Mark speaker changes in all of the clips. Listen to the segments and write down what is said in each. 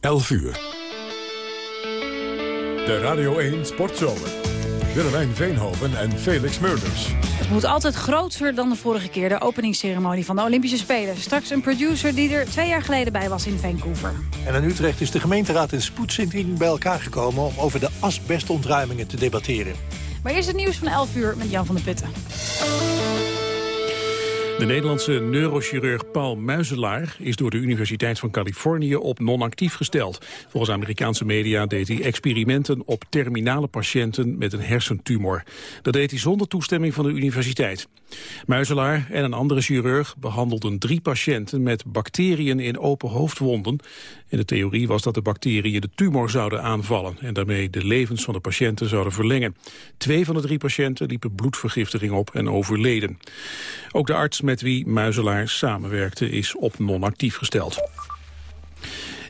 Speaker 1: 11 uur. De Radio 1 Sportzomer. Willemijn Veenhoven en Felix Murders.
Speaker 2: Het moet altijd groter dan de vorige keer, de openingsceremonie van de Olympische Spelen. Straks een producer die er twee jaar geleden bij was in Vancouver.
Speaker 3: En in Utrecht is de gemeenteraad in spoedzitting bij elkaar gekomen... om over de asbestontruimingen te debatteren.
Speaker 2: Maar eerst het nieuws van 11 uur met Jan van der Putten.
Speaker 4: De Nederlandse neurochirurg Paul Muizelaar is door de Universiteit van Californië op non-actief gesteld. Volgens Amerikaanse media deed hij experimenten op terminale patiënten met een hersentumor. Dat deed hij zonder toestemming van de universiteit. Muizelaar en een andere chirurg behandelden drie patiënten met bacteriën in open hoofdwonden. En de theorie was dat de bacteriën de tumor zouden aanvallen en daarmee de levens van de patiënten zouden verlengen. Twee van de drie patiënten liepen bloedvergiftiging op en overleden. Ook de arts met wie Muizelaar samenwerkte is op non-actief gesteld.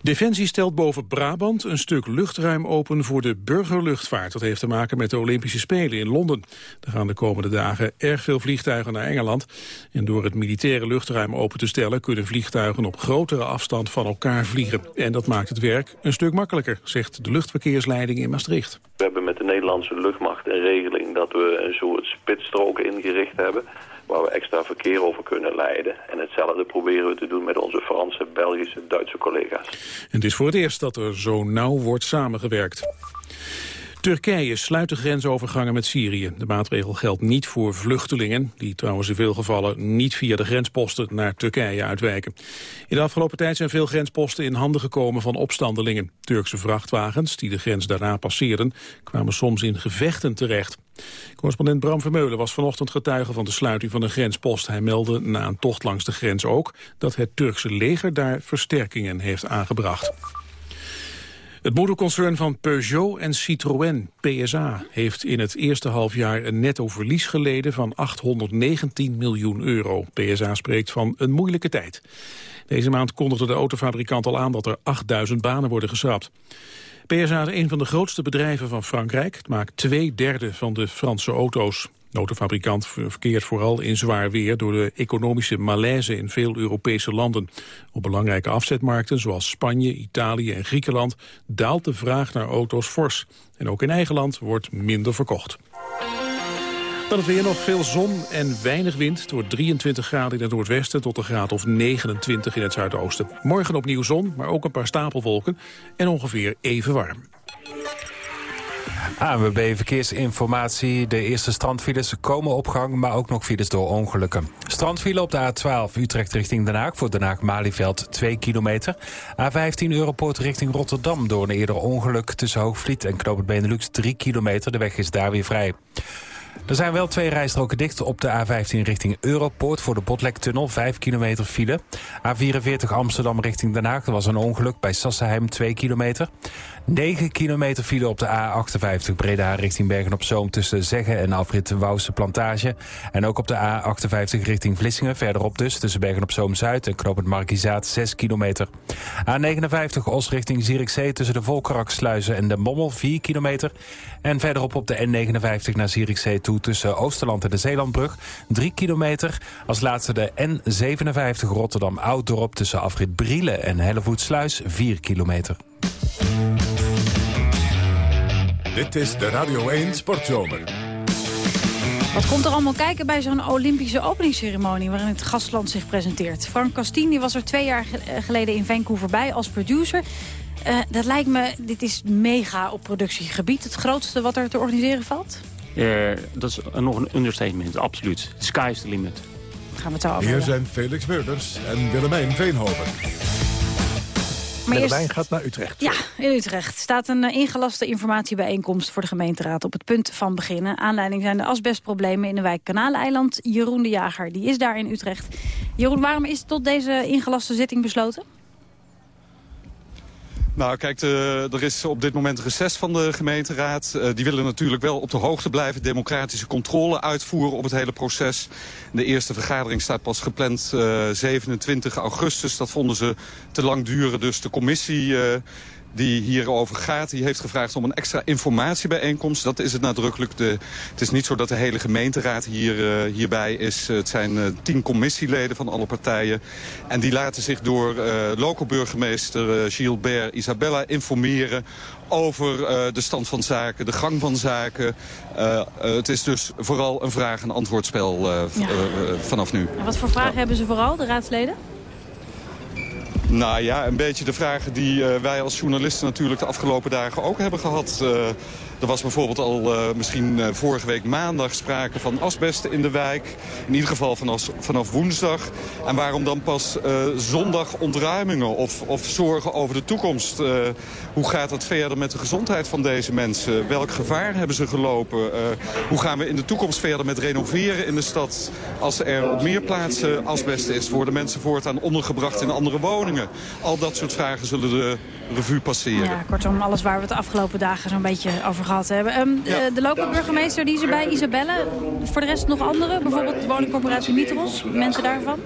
Speaker 4: Defensie stelt boven Brabant een stuk luchtruim open voor de burgerluchtvaart. Dat heeft te maken met de Olympische Spelen in Londen. Er gaan de komende dagen erg veel vliegtuigen naar Engeland. En door het militaire luchtruim open te stellen... kunnen vliegtuigen op grotere afstand van elkaar vliegen. En dat maakt het werk een stuk makkelijker, zegt de luchtverkeersleiding in Maastricht.
Speaker 5: We hebben met de Nederlandse luchtmacht een regeling dat we een soort spitsstroken ingericht hebben waar we extra verkeer over kunnen leiden. En hetzelfde proberen we te doen met onze Franse, Belgische, Duitse collega's.
Speaker 4: En het is voor het eerst dat er zo nauw wordt samengewerkt. Turkije sluit de grensovergangen met Syrië. De maatregel geldt niet voor vluchtelingen... die trouwens in veel gevallen niet via de grensposten naar Turkije uitwijken. In de afgelopen tijd zijn veel grensposten in handen gekomen van opstandelingen. Turkse vrachtwagens, die de grens daarna passeerden... kwamen soms in gevechten terecht. Correspondent Bram Vermeulen was vanochtend getuige van de sluiting van een grenspost. Hij meldde na een tocht langs de grens ook... dat het Turkse leger daar versterkingen heeft aangebracht. Het moederconcern van Peugeot en Citroën, PSA, heeft in het eerste halfjaar een netto verlies geleden van 819 miljoen euro. PSA spreekt van een moeilijke tijd. Deze maand kondigde de autofabrikant al aan dat er 8000 banen worden geschrapt. PSA is een van de grootste bedrijven van Frankrijk. Het maakt twee derde van de Franse auto's. De autofabrikant verkeert vooral in zwaar weer door de economische malaise in veel Europese landen. Op belangrijke afzetmarkten zoals Spanje, Italië en Griekenland daalt de vraag naar auto's fors. En ook in eigen land wordt minder verkocht. Dan het weer nog veel zon en weinig wind. Het wordt 23 graden in het noordwesten tot een graad of 29 in het zuidoosten. Morgen opnieuw zon, maar ook een paar stapelwolken en ongeveer even warm.
Speaker 6: ANWB Verkeersinformatie. De eerste strandfiles komen op gang, maar ook nog files door ongelukken. Strandfile op de A12 Utrecht richting Den Haag voor Den Haag-Malieveld 2 kilometer. A15 Europoort richting Rotterdam door een eerder ongeluk tussen Hoogvliet en Knoop Benelux 3 kilometer. De weg is daar weer vrij. Er zijn wel twee rijstroken dicht op de A15 richting Europoort... voor de Botlektunnel, 5 kilometer file. A44 Amsterdam richting Den Haag. Er was een ongeluk bij Sassenheim, 2 kilometer. 9 kilometer file op de A58 Breda richting Bergen-op-Zoom... tussen Zeggen en Afrit Wouwse Plantage. En ook op de A58 richting Vlissingen, verderop dus... tussen Bergen-op-Zoom-Zuid en Knoopend Markizaat, 6 kilometer. A59 Os richting Zierikzee tussen de Volkeraksluizen en de Mommel, 4 kilometer. En verderop op de N59 naar Zierikzee toe tussen Oosterland en de Zeelandbrug, 3 kilometer. Als laatste de N57 Rotterdam-Ouddorp tussen Afrit Brielen en Hellevoetsluis, 4 kilometer.
Speaker 1: Dit is de Radio 1 Sportzomer.
Speaker 2: Wat komt er allemaal kijken bij zo'n Olympische openingsceremonie... waarin het gastland zich presenteert? Frank Castini was er twee jaar eh, geleden in Vancouver bij als producer. Uh, dat lijkt me, dit is mega op productiegebied. Het grootste wat er te organiseren valt?
Speaker 7: Uh, dat is nog een understatement, absoluut. Sky is the limit.
Speaker 2: Gaan we het zo over
Speaker 1: Hier zijn Felix Meurders en Willemijn Veenhoven.
Speaker 3: Maar eerst... gaat naar Utrecht.
Speaker 2: Ja, in Utrecht staat een ingelaste informatiebijeenkomst voor de gemeenteraad op het punt van beginnen. Aanleiding zijn de asbestproblemen in de wijk Kanaleiland. Jeroen de Jager, die is daar in Utrecht. Jeroen, waarom is tot deze ingelaste zitting besloten?
Speaker 8: Nou, kijk, er is op dit moment reces van de gemeenteraad. Uh, die willen natuurlijk wel op de hoogte blijven. Democratische controle uitvoeren op het hele proces. De eerste vergadering staat pas gepland uh, 27 augustus. Dat vonden ze te lang duren. Dus de commissie uh, die hierover gaat, die heeft gevraagd om een extra informatiebijeenkomst. Dat is het nadrukkelijk. De, het is niet zo dat de hele gemeenteraad hier, uh, hierbij is. Het zijn uh, tien commissieleden van alle partijen. En die laten zich door uh, lokale burgemeester Gilbert Isabella informeren over de stand van zaken, de gang van zaken. het is dus vooral een vraag- en antwoordspel ja. vanaf nu.
Speaker 2: En wat voor vragen hebben ze vooral, de raadsleden?
Speaker 8: Nou ja, een beetje de vragen die uh, wij als journalisten natuurlijk de afgelopen dagen ook hebben gehad. Uh, er was bijvoorbeeld al uh, misschien vorige week maandag sprake van asbesten in de wijk. In ieder geval vanaf, vanaf woensdag. En waarom dan pas zondag ontruimingen of, of zorgen over de toekomst? hoe gaat het verder met de gezondheid van deze mensen? Welk gevaar hebben ze gelopen? hoe gaan we in de toekomst verder met renoveren in de stad? Als er op meer plaatsen asbest is, worden mensen voortaan ondergebracht in andere woningen? Al dat soort vragen zullen de revue passeren.
Speaker 2: Ja, kortom, alles waar we het de afgelopen dagen zo'n beetje over gehad hebben. Um, ja. de, de lokale burgemeester, die is erbij, Isabelle. Voor de rest nog andere? Bijvoorbeeld de woningcorporatie Mitros, mensen daarvan?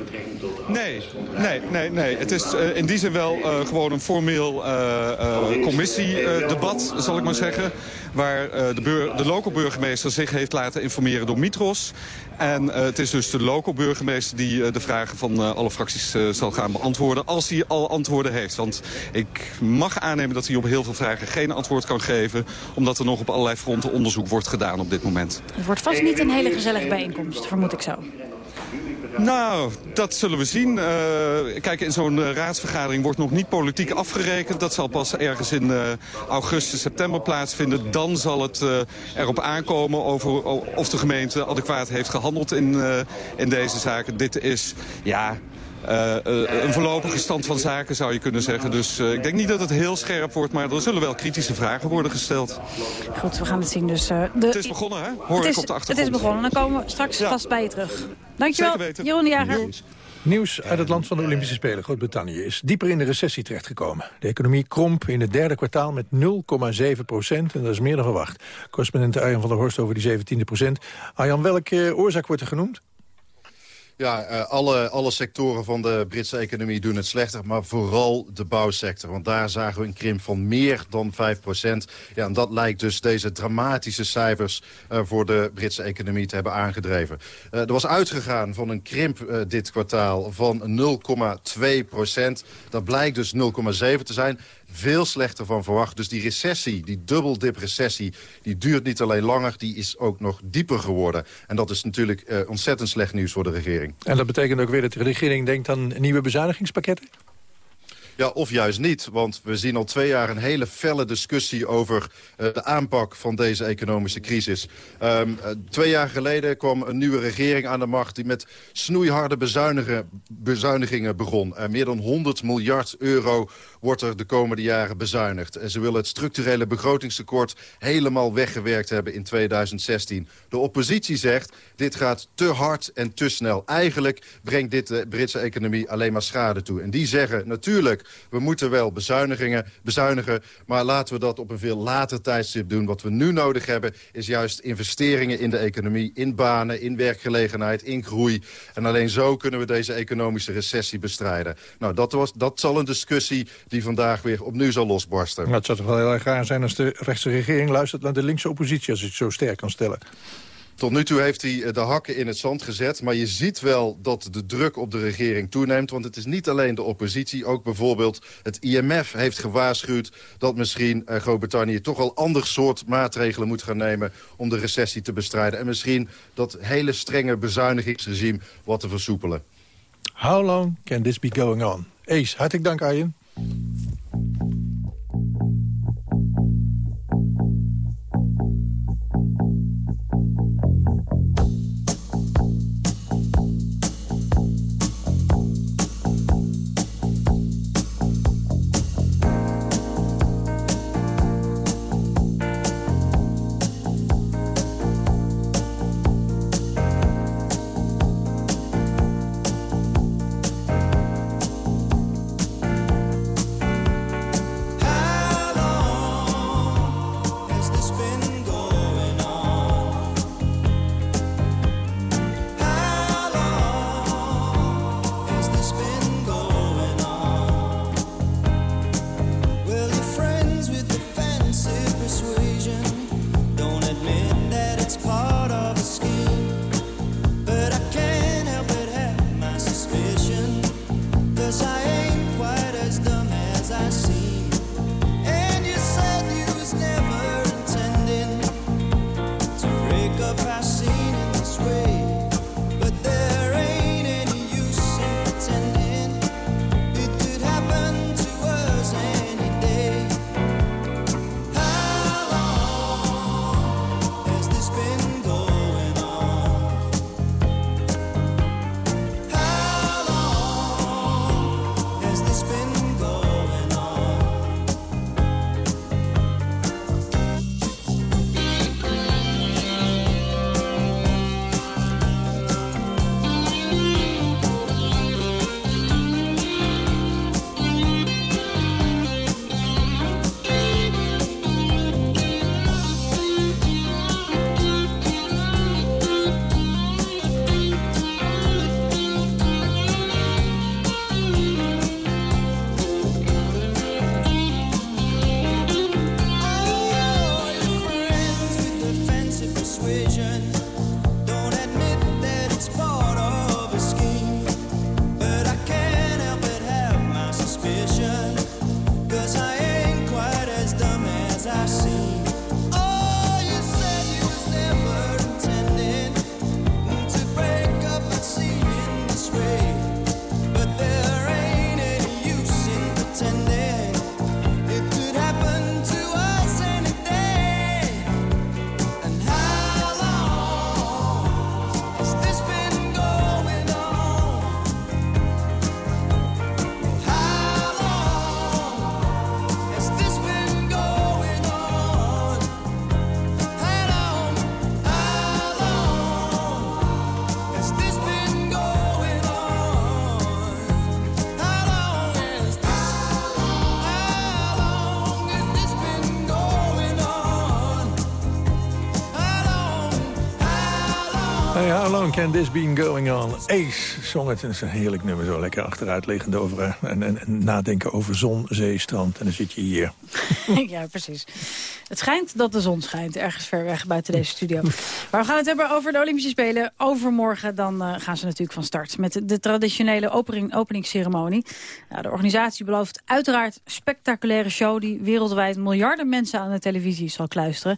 Speaker 8: Nee, nee, nee, nee. Het is uh, in die zin wel uh, gewoon een formeel uh, commissiedebat, zal ik maar zeggen. Waar de, de lokale burgemeester zich heeft laten informeren door Mitros. En het is dus de lokale burgemeester die de vragen van alle fracties zal gaan beantwoorden. Als hij al antwoorden heeft. Want ik mag aannemen dat hij op heel veel vragen geen antwoord kan geven. Omdat er nog op allerlei fronten onderzoek wordt gedaan op dit moment.
Speaker 2: Het wordt vast niet een hele gezellige bijeenkomst, vermoed ik zo.
Speaker 8: Nou, dat zullen we zien. Uh, kijk, in zo'n uh, raadsvergadering wordt nog niet politiek afgerekend. Dat zal pas ergens in uh, augustus, september plaatsvinden. Dan zal het erop aankomen over, of de gemeente adequaat heeft gehandeld in, in deze zaken. Dit is, ja, een voorlopige stand van zaken zou je kunnen zeggen. Dus uh, ik denk niet dat het heel scherp wordt, maar er zullen wel kritische vragen worden gesteld.
Speaker 2: Goed, we gaan het zien. Dus, uh,
Speaker 8: de... Het is begonnen, hè? Hoor
Speaker 2: het
Speaker 8: ik
Speaker 2: is,
Speaker 8: op de achtergrond.
Speaker 2: Het is begonnen. Dan komen we straks ja. vast bij je terug. Dankjewel, Jeroen de Jager.
Speaker 3: Nieuws. Nieuws uit het land van de Olympische Spelen, Groot-Brittannië, is dieper in de recessie terechtgekomen. De economie kromp in het derde kwartaal met 0,7 procent en dat is meer dan verwacht. Correspondent Arjan van der Horst over die 17 procent. Arjan, welke oorzaak wordt er genoemd?
Speaker 9: Ja, uh, alle, alle sectoren van de Britse economie doen het slechter. Maar vooral de bouwsector. Want daar zagen we een krimp van meer dan 5 procent. Ja, en dat lijkt dus deze dramatische cijfers uh, voor de Britse economie te hebben aangedreven. Uh, er was uitgegaan van een krimp dit kwartaal van 0,2 procent. Dat blijkt dus 0,7 te zijn veel slechter van verwacht. Dus die recessie, die dubbeldip recessie, die duurt niet alleen langer... die is ook nog dieper geworden. En dat is natuurlijk uh, ontzettend slecht nieuws voor de regering.
Speaker 3: En dat betekent ook weer dat de regering denkt aan nieuwe bezuinigingspakketten?
Speaker 9: Ja, of juist niet. Want we zien al twee jaar een hele felle discussie over uh, de aanpak van deze economische crisis. Um, uh, twee jaar geleden kwam een nieuwe regering aan de macht die met snoeiharde bezuinigingen begon. Uh, meer dan 100 miljard euro wordt er de komende jaren bezuinigd. En ze willen het structurele begrotingstekort helemaal weggewerkt hebben in 2016. De oppositie zegt, dit gaat te hard en te snel. Eigenlijk brengt dit de Britse economie alleen maar schade toe. En die zeggen, natuurlijk, we moeten wel bezuinigingen, bezuinigen... maar laten we dat op een veel later tijdstip doen. Wat we nu nodig hebben, is juist investeringen in de economie... in banen, in werkgelegenheid, in groei. En alleen zo kunnen we deze economische recessie bestrijden. Nou, dat, was, dat zal een discussie die vandaag weer opnieuw zal losbarsten.
Speaker 3: Nou, het zou toch wel heel erg raar zijn als de rechtse regering luistert naar de linkse oppositie... als het zo sterk kan stellen.
Speaker 9: Tot nu toe heeft hij de hakken in het zand gezet. Maar je ziet wel dat de druk op de regering toeneemt. Want het is niet alleen de oppositie. Ook bijvoorbeeld het IMF heeft gewaarschuwd... dat misschien Groot-Brittannië toch al ander soort maatregelen moet gaan nemen... om de recessie te bestrijden. En misschien dat hele strenge bezuinigingsregime wat te versoepelen.
Speaker 3: How long can this be going on? Ace, hartelijk dank Arjen. Can this be going on? Ace zong het. Is een heerlijk nummer, zo lekker achteruit liggend over... eh, En, en, en nadenken over zon, zee, strand. En dan zit je hier.
Speaker 2: ja, precies. Het schijnt dat de zon schijnt, ergens ver weg buiten deze studio. Maar we gaan het hebben over de Olympische Spelen. Overmorgen dan eh, gaan ze natuurlijk van start met de, de traditionele opening, openingsceremonie. Nou, de organisatie belooft uiteraard spectaculaire show... die wereldwijd miljarden mensen aan de televisie zal kluisteren.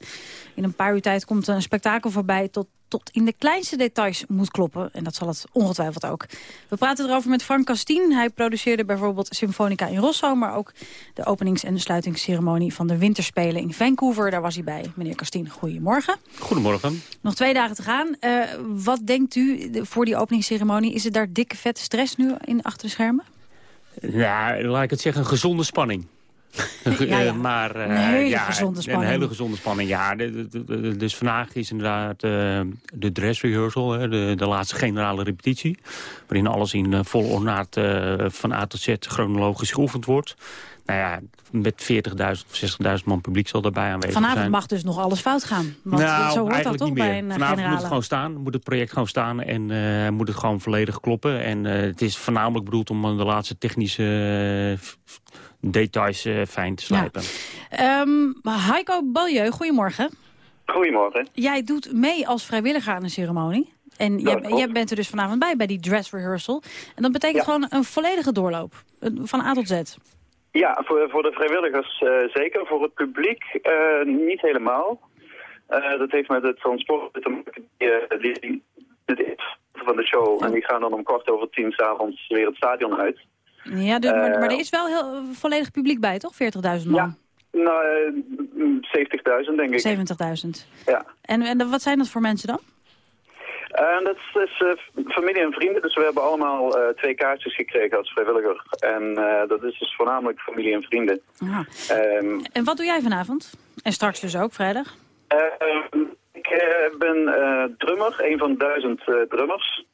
Speaker 2: In een paar uur tijd komt een spektakel voorbij tot tot in de kleinste details moet kloppen. En dat zal het ongetwijfeld ook. We praten erover met Frank Castien. Hij produceerde bijvoorbeeld Symfonica in Rosso... maar ook de openings- en de sluitingsceremonie van de Winterspelen in Vancouver. Daar was hij bij. Meneer Castien, goedemorgen.
Speaker 7: Goedemorgen.
Speaker 2: Nog twee dagen te gaan. Uh, wat denkt u voor die openingsceremonie? Is het daar dikke vette stress nu in achter de schermen?
Speaker 7: Ja, laat ik het zeggen, een gezonde spanning.
Speaker 2: Ja, ja.
Speaker 7: maar,
Speaker 2: een hele
Speaker 7: ja,
Speaker 2: gezonde spanning.
Speaker 7: Een hele gezonde spanning, ja. Dus vandaag is inderdaad uh, de dress rehearsal, hè, de, de laatste generale repetitie. Waarin alles in vol ornaat van A tot Z chronologisch geoefend wordt. Nou ja, met 40.000 of 60.000 man publiek zal daarbij aanwezig
Speaker 2: Vanavond
Speaker 7: zijn.
Speaker 2: mag dus nog alles fout gaan. Want
Speaker 7: nou,
Speaker 2: zo hoort dat toch
Speaker 7: niet
Speaker 2: bij een
Speaker 7: Vanavond
Speaker 2: generale.
Speaker 7: moet het gewoon staan, moet het project gewoon staan en uh, moet het gewoon volledig kloppen. En uh, het is voornamelijk bedoeld om de laatste technische uh, details uh, fijn te slijpen.
Speaker 2: Ja. Um, Heiko Baljeu, goedemorgen.
Speaker 10: Goedemorgen.
Speaker 2: Jij doet mee als vrijwilliger aan een ceremonie. En jij, jij, bent er dus vanavond bij, bij die dress rehearsal. En dat betekent ja. gewoon een volledige doorloop, van A tot Z.
Speaker 10: Ja, voor, voor de vrijwilligers uh, zeker. Voor het publiek uh, niet helemaal. Uh, dat heeft met het transport te maken. Die, die, die, van de show. En die gaan dan om kwart over tien s'avonds weer het stadion uit.
Speaker 2: Ja, dus, maar, maar, er is wel heel volledig publiek bij, toch? 40.000 man?
Speaker 10: Ja, nou, 70.000 denk ik.
Speaker 2: 70.000.
Speaker 10: Ja.
Speaker 2: En, en wat zijn dat voor mensen dan?
Speaker 10: Uh, dat is, is uh, familie en vrienden, dus we hebben allemaal uh, twee kaartjes gekregen als vrijwilliger. En dat is dus voornamelijk familie en vrienden.
Speaker 2: Um, en wat doe jij vanavond? En straks dus ook, vrijdag?
Speaker 10: ik ben drummer, een van duizend drummers.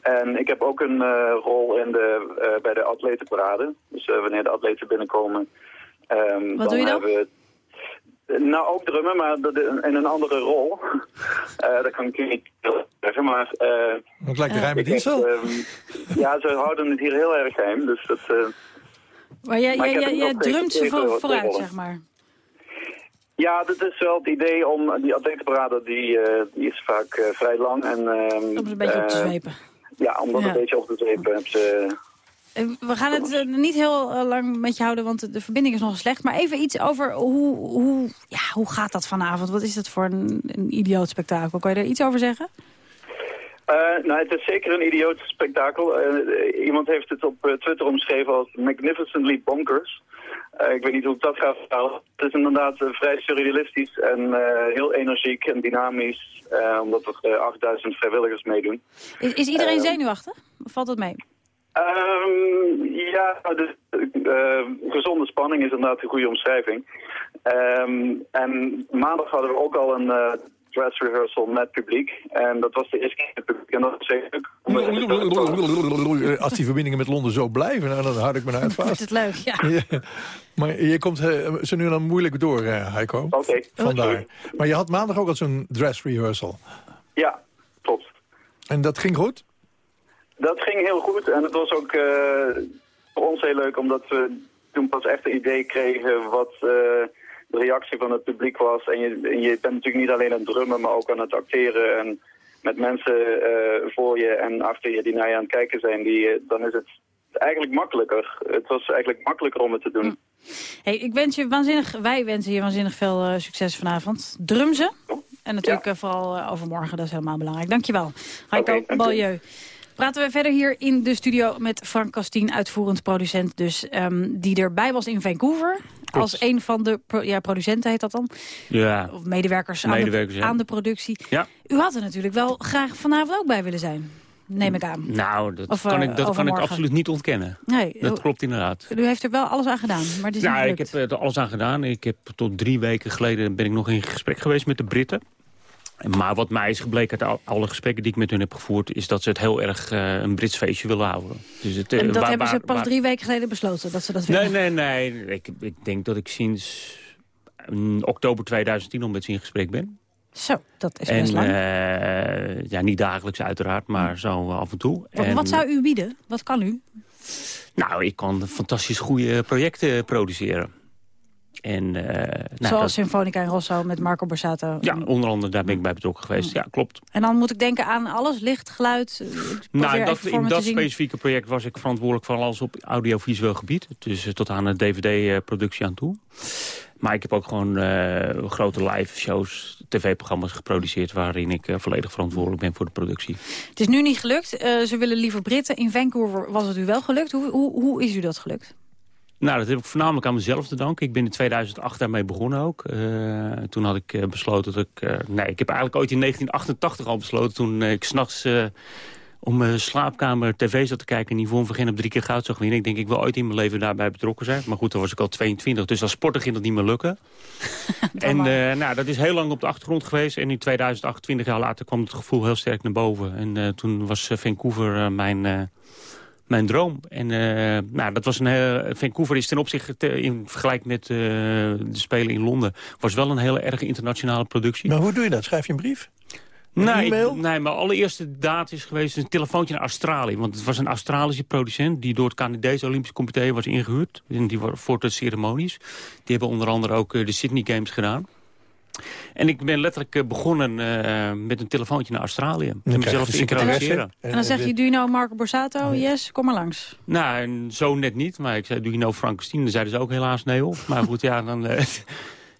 Speaker 10: En ik heb ook een rol in de, bij de atletenparade. Dus wanneer de atleten binnenkomen... Um,
Speaker 2: wat doe je dan?
Speaker 10: We, nou, ook drummen, maar in een andere rol. uh, dat kan ik niet zeggen, maar... Uh,
Speaker 3: Wat lijkt de rijme diesel?
Speaker 10: Um, ja, ze houden het hier heel erg geheim, dus dat... Uh,
Speaker 2: maar jij, jij, jij, jij drumt ze voor, vooruit, zeg maar?
Speaker 10: Ja, dat is wel het idee om... Die atletenparade, die, die is vaak vrij lang en...
Speaker 2: om ze een beetje op te zwepen.
Speaker 10: Ja, om dat ja. een beetje zwepen hebben ze...
Speaker 2: We gaan het uh, niet heel uh, lang met je houden, want de verbinding is nog slecht. Maar even iets over hoe, hoe, ja, hoe gaat dat vanavond? Wat is dat voor een, een idioot spektakel? Kan je daar iets over zeggen?
Speaker 10: Uh, nou, het is zeker een idioot spektakel. iemand heeft het op Twitter omschreven als magnificently bonkers. Ik weet niet hoe ik dat ga vertalen. Het is inderdaad vrij surrealistisch en heel energiek en dynamisch. omdat er 8000 vrijwilligers meedoen.
Speaker 2: Is, is iedereen zenuwachtig? Of valt het mee?
Speaker 10: Um, ja, de, uh, gezonde spanning is inderdaad een goede omschrijving. Um, en maandag hadden we ook al een dress rehearsal met publiek. En dat was de eerste keer met publiek. En dat was
Speaker 3: zeker... Als die verbindingen met Londen zo blijven, nou, dan houd ik me uit vast.
Speaker 2: Dat is leuk, ja.
Speaker 3: ja. Maar je komt ze nu dan moeilijk door, uh, Heiko.
Speaker 10: Oké. Okay.
Speaker 3: Vandaar. Maar je had maandag ook al zo'n dress rehearsal.
Speaker 10: Ja, klopt.
Speaker 3: En dat ging goed?
Speaker 10: Dat ging heel goed en het was ook uh, voor ons heel leuk omdat we toen pas echt een idee kregen wat uh, de reactie van het publiek was. En je, je bent natuurlijk niet alleen aan het drummen, maar ook aan het acteren en met mensen uh, voor je en achter je die naar je aan het kijken zijn, die, dan is het eigenlijk makkelijker. Het was eigenlijk makkelijker om het te doen.
Speaker 2: Hey, ik wens je waanzinnig, wij wensen je waanzinnig veel uh, succes vanavond. Drum ze. En natuurlijk ja. vooral uh, overmorgen, dat is helemaal belangrijk. Dankjewel. Heiko okay, Baljeu. Praten we verder hier in de studio met Frank Castien, uitvoerend producent dus, um, die erbij was in Vancouver. Klopt. Als een van de pro ja, producenten heet dat dan?
Speaker 7: Ja.
Speaker 2: Of medewerkers,
Speaker 7: medewerkers
Speaker 2: aan, de, aan de productie.
Speaker 7: Ja.
Speaker 2: U had er natuurlijk wel graag vanavond ook bij willen zijn. Neem ik aan.
Speaker 7: Nou, dat, of, kan, ik, dat kan ik absoluut niet ontkennen.
Speaker 2: Nee,
Speaker 7: dat klopt inderdaad.
Speaker 2: U heeft er wel alles aan gedaan, maar het is
Speaker 7: nou,
Speaker 2: niet
Speaker 7: ik heb er alles aan gedaan. Ik heb tot drie weken geleden ben ik nog in gesprek geweest met de Britten. Maar wat mij is gebleken uit alle gesprekken die ik met hun heb gevoerd... is dat ze het heel erg uh, een Brits feestje willen houden.
Speaker 2: Dus het, uh, en dat waar, hebben ze pas waar, drie weken geleden besloten, dat ze dat willen?
Speaker 7: Nee, nee, nee. Ik, ik denk dat ik sinds oktober 2010 al met ze in gesprek ben.
Speaker 2: Zo, dat is
Speaker 7: en,
Speaker 2: best lang.
Speaker 7: eh, ja, niet dagelijks uiteraard, maar zo af en toe.
Speaker 2: Wat,
Speaker 7: En,
Speaker 2: wat zou u bieden? Wat kan u?
Speaker 7: Nou, ik kan fantastisch goede projecten produceren. En, eh, nou,
Speaker 2: Zoals
Speaker 7: dat-
Speaker 2: Symfonica en Rosso met Marco Borsato.
Speaker 7: ja, onder andere daar ben ik bij betrokken geweest. Ja, klopt.
Speaker 2: En dan moet ik denken aan alles, licht, geluid. eh,
Speaker 7: Nou, dat, in dat specifieke project was ik verantwoordelijk voor alles op audiovisueel gebied. Dus eh, tot aan de DVD-productie aan toe. Maar ik heb ook gewoon grote live shows, tv-programma's geproduceerd... waarin ik volledig verantwoordelijk ben voor de productie.
Speaker 2: Het is nu niet gelukt. Ze willen liever Britten. In Vancouver was het u wel gelukt. Hoe, hoe, hoe is u dat gelukt?
Speaker 7: Nou, dat heb ik voornamelijk aan mezelf te danken. Ik ben in 2008 daarmee begonnen ook. Eh, toen had ik eh, besloten dat ik... eh, nee, ik heb eigenlijk ooit in 1988 al besloten... toen ik s'nachts om mijn slaapkamer tv zat te kijken... en vorm van op drie keer goud zag winnen. Ik denk, ik wil ooit in mijn leven daarbij betrokken zijn. Maar goed, dan was ik al 22. Dus als sporter ging dat niet meer lukken. en nou, dat is heel lang op de achtergrond geweest. En in 2008, 20 jaar later, kwam het gevoel heel sterk naar boven. En toen was Vancouver mijn... eh, mijn droom. En eh, nou, dat was een heel, Vancouver is ten opzichte te- in vergelijking met eh, de Spelen in Londen was wel een hele erg internationale productie.
Speaker 3: Maar hoe doe je dat? Schrijf je een brief? Een
Speaker 7: Nee, ik-
Speaker 3: e-mail?
Speaker 7: nee, mijn allereerste daad is geweest een telefoontje naar Australië. Want het was een Australische producent die door het Canadese Olympisch Comité was ingehuurd. En die voor de ceremonies. Die hebben onder andere ook eh, de Sydney Games gedaan. En ik ben letterlijk eh, begonnen eh, met een telefoontje naar Australië. Om
Speaker 3: je
Speaker 7: mezelf te
Speaker 3: secretaresse.
Speaker 7: introduceren.
Speaker 2: En dan zeg je, do you know Marco Borsato? Yes, kom maar langs.
Speaker 7: Nou, en zo net niet. Maar ik zei, doe je nou Frank Christine? Dan zeiden ze ook helaas nee op. Maar goed, ja, dan eh,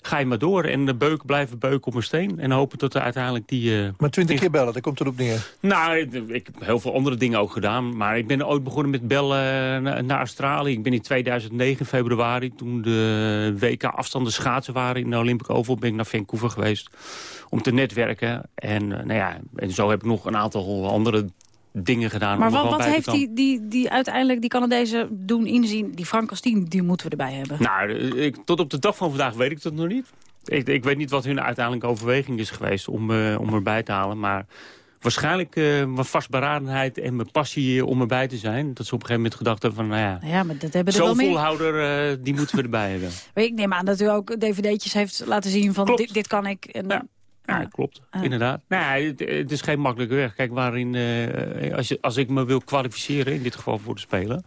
Speaker 7: ga je maar door. En de beuk blijven beuken op een steen. En hopen dat er uiteindelijk die... eh,
Speaker 3: Maar twintig keer bellen, daar komt het op neer.
Speaker 7: Nou, ik heb heel veel andere dingen ook gedaan. Maar ik ben ooit begonnen met bellen eh, na- naar Australië. Ik ben in 2009, februari, toen de WK afstanden schaatsen waren in de Olympic Oval... ben ik naar Vancouver geweest om te netwerken. En, eh, nou ja, en zo heb ik nog een aantal andere dingen gedaan.
Speaker 2: Maar
Speaker 7: om
Speaker 2: wat, wat
Speaker 7: bij te
Speaker 2: heeft
Speaker 7: komen.
Speaker 2: die, die, die uiteindelijk die Canadezen doen inzien? Die Frank Castien, die moeten we erbij hebben.
Speaker 7: Nou, ik, tot op de dag van vandaag weet ik dat nog niet. Ik, ik weet niet wat hun uiteindelijke overweging is geweest om, eh, om erbij te halen. Maar waarschijnlijk eh, mijn vastberadenheid en mijn passie om erbij te zijn. Dat ze op een gegeven moment gedacht hebben van, nou ja...
Speaker 2: Ja, maar dat hebben er
Speaker 7: Zo'n
Speaker 2: wel meer.
Speaker 7: volhouder, eh, die moeten we erbij hebben.
Speaker 2: Ik neem aan dat u ook dvd'tjes heeft laten zien van dit, dit kan ik. En,
Speaker 7: Ja. Ja, klopt. Inderdaad. Nou, ja, het, het is geen makkelijke weg. Kijk, waarin, eh, als, je, als ik me wil kwalificeren, in dit geval voor de Spelen...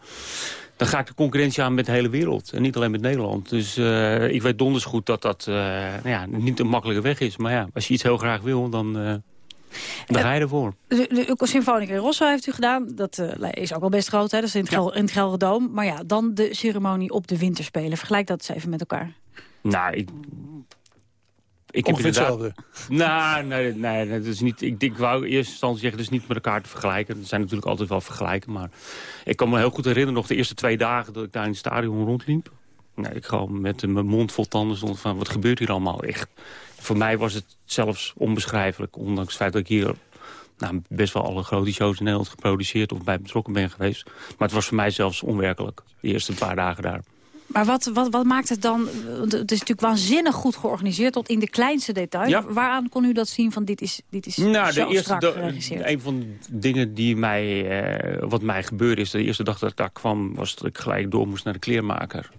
Speaker 7: dan ga ik de concurrentie aan met de hele wereld. En niet alleen met Nederland. Dus eh, ik weet donders goed dat dat eh, nou ja, niet een makkelijke weg is. Maar ja, als je iets heel graag wil, dan, eh dan ga je ervoor.
Speaker 2: De, de Symfonica in Rosso heeft u gedaan. Dat eh, is ook wel best groot, hè? dat is in het, Gel in het Gelderdoom. Maar ja, dan de ceremonie op de winterspelen. Vergelijk dat eens even met elkaar.
Speaker 7: Nou, ik... Ik heb
Speaker 3: hetzelfde.
Speaker 7: Nou, nee, nee, nee, dat is niet, ik, denk, ik wou in eerste instantie zeggen, is niet met elkaar te vergelijken. Er zijn natuurlijk altijd wel vergelijken, maar ik kan me heel goed herinneren nog de eerste twee dagen dat ik daar in het stadion rondliep. Nee, ik gewoon met mijn mond vol tanden stond van, wat gebeurt hier allemaal? Echt, voor mij was het zelfs onbeschrijfelijk, ondanks het feit dat ik hier nou, best wel alle grote shows in Nederland geproduceerd of bij betrokken ben geweest. Maar het was voor mij zelfs onwerkelijk, de eerste paar dagen daar.
Speaker 2: Maar wat, wat, wat maakt het dan... Het is natuurlijk waanzinnig goed georganiseerd tot in de kleinste detail.
Speaker 7: Ja.
Speaker 2: Waaraan kon u dat zien van dit is, dit is
Speaker 7: Nou,
Speaker 2: zo
Speaker 7: de eerste,
Speaker 2: strak geregisseerd?
Speaker 7: een van de dingen die mij, eh, wat mij gebeurde is... de eerste dag dat ik daar kwam, was dat ik gelijk door moest naar de kleermaker.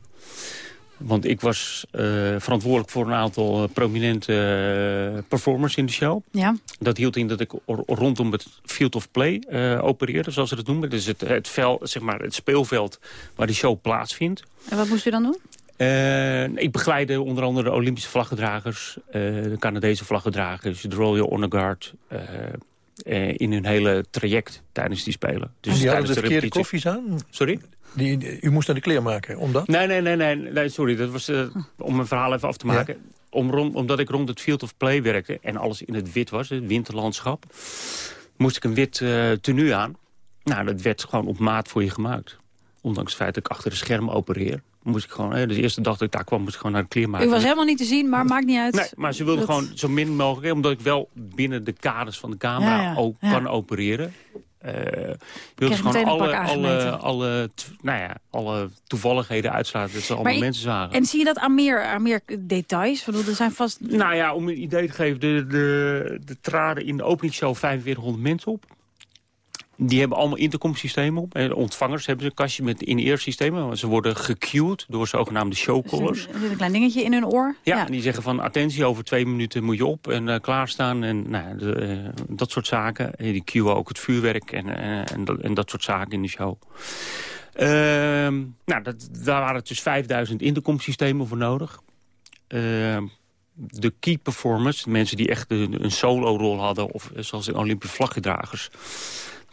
Speaker 7: Want ik was eh, verantwoordelijk voor een aantal eh, prominente eh, performers in de show.
Speaker 2: Ja.
Speaker 7: Dat hield in dat ik rondom het field of play opereerde, zoals ze dat noemen. Dus het, het, vel, zeg maar, het speelveld waar die show plaatsvindt.
Speaker 2: En wat moest u dan doen?
Speaker 7: Ik begeleide onder andere de Olympische vlaggedragers, de Canadese vlaggedragers, de Royal Honor Guard, eh, in hun hele traject tijdens die spelen. Dus
Speaker 3: die hadden de verkeerde koffies aan?
Speaker 7: Sorry?
Speaker 3: Die, die- u moest naar de kleermaker, omdat?
Speaker 7: Nee, nee, nee, nee, nee sorry. Dat was eh, om mijn verhaal even af te maken. Om, rond, omdat ik rond het field of play werkte en alles in het wit was, het winterlandschap, moest ik een wit eh tenue aan. Nou, dat werd gewoon op maat voor je gemaakt. Ondanks het feit dat ik achter de scherm opereer, moest ik gewoon, eh, de eerste dag dat ik daar kwam, moest ik gewoon naar de kleermaker.
Speaker 2: U was helemaal niet te zien, maar maakt niet uit.
Speaker 7: Nee, maar ze wilden
Speaker 2: Dat-
Speaker 7: gewoon zo min mogelijk... omdat ik wel binnen de kaders van de camera
Speaker 2: Ja, ja,
Speaker 7: ook kan opereren. eh wilden
Speaker 2: Kreeg
Speaker 7: ze
Speaker 2: meteen
Speaker 7: gewoon alle, alle, alle, nou ja, alle toevalligheden uitsluiten... dat ze allemaal
Speaker 2: ik-
Speaker 7: mensen zagen.
Speaker 2: En zie je dat aan meer, aan meer details? Ik bedoel, er zijn vast...
Speaker 7: Nou ja, om een idee te geven... de, de, de traden in de openingsshow 4500 mensen op. Die hebben allemaal intercomsystemen op. De ontvangers hebben een kastje met in-ear systemen. Ze worden gecued door zogenaamde showcallers.
Speaker 2: Er zit een klein dingetje in hun oor.
Speaker 7: Ja, ja, en die zeggen van attentie, over twee minuten moet je op en uh, klaarstaan. En nou, de, uh, dat soort zaken. En die cuen ook het vuurwerk en, uh, en, dat, en, dat, soort zaken in de show. Ehm, nou, dat, daar waren dus 5000 intercomsystemen voor nodig. Ehm, de key performers, de mensen die echt een, een solo-rol hadden... of zoals de Olympische vlaggedragers...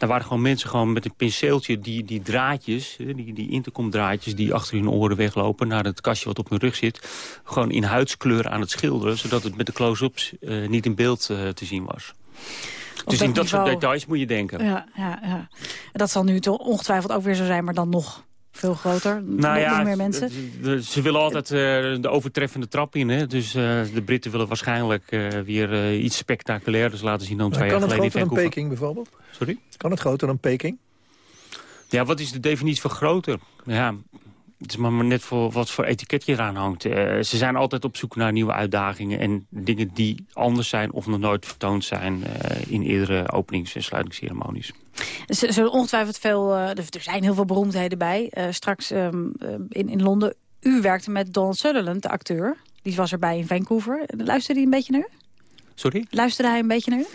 Speaker 7: daar waren gewoon mensen gewoon met een penseeltje die, die draadjes... die, die intercomdraadjes die achter hun oren weglopen... naar het kastje wat op hun rug zit... gewoon in huidskleur aan het schilderen... zodat het met de close-ups uh, niet in beeld uh, te zien was.
Speaker 2: Op
Speaker 7: dus
Speaker 2: dat
Speaker 7: in dat
Speaker 2: niveau-
Speaker 7: soort details moet je denken.
Speaker 2: Ja, ja, ja. Dat zal nu toch ongetwijfeld ook weer zo zijn, maar dan nog veel groter.
Speaker 7: Nou
Speaker 2: nog,
Speaker 7: ja,
Speaker 2: meer mensen.
Speaker 7: ze willen altijd eh, de overtreffende trap in. Hè? Dus eh, de Britten willen waarschijnlijk eh, weer iets spectaculairders laten zien dan
Speaker 3: Maar
Speaker 7: twee
Speaker 3: kan
Speaker 7: jaar
Speaker 3: het
Speaker 7: geleden in
Speaker 3: groter dan. Peking bijvoorbeeld?
Speaker 7: Sorry?
Speaker 3: Kan het groter dan Peking?
Speaker 7: Ja, wat is de definitie van groter? Ja, het is maar net voor wat voor etiket je eraan hangt. Eh, ze zijn altijd op zoek naar nieuwe uitdagingen en dingen die anders zijn of nog nooit vertoond zijn eh, in eerdere openings- en sluitingsceremonies.
Speaker 2: Er zullen ongetwijfeld veel, eh, er zijn heel veel beroemdheden bij. Eh, straks ehm, eh, in, in Londen, u werkte met Donald Sutherland, de acteur. Die was erbij in Vancouver. Luisterde hij een beetje naar u?
Speaker 7: Sorry?
Speaker 2: Luisterde hij een beetje naar u?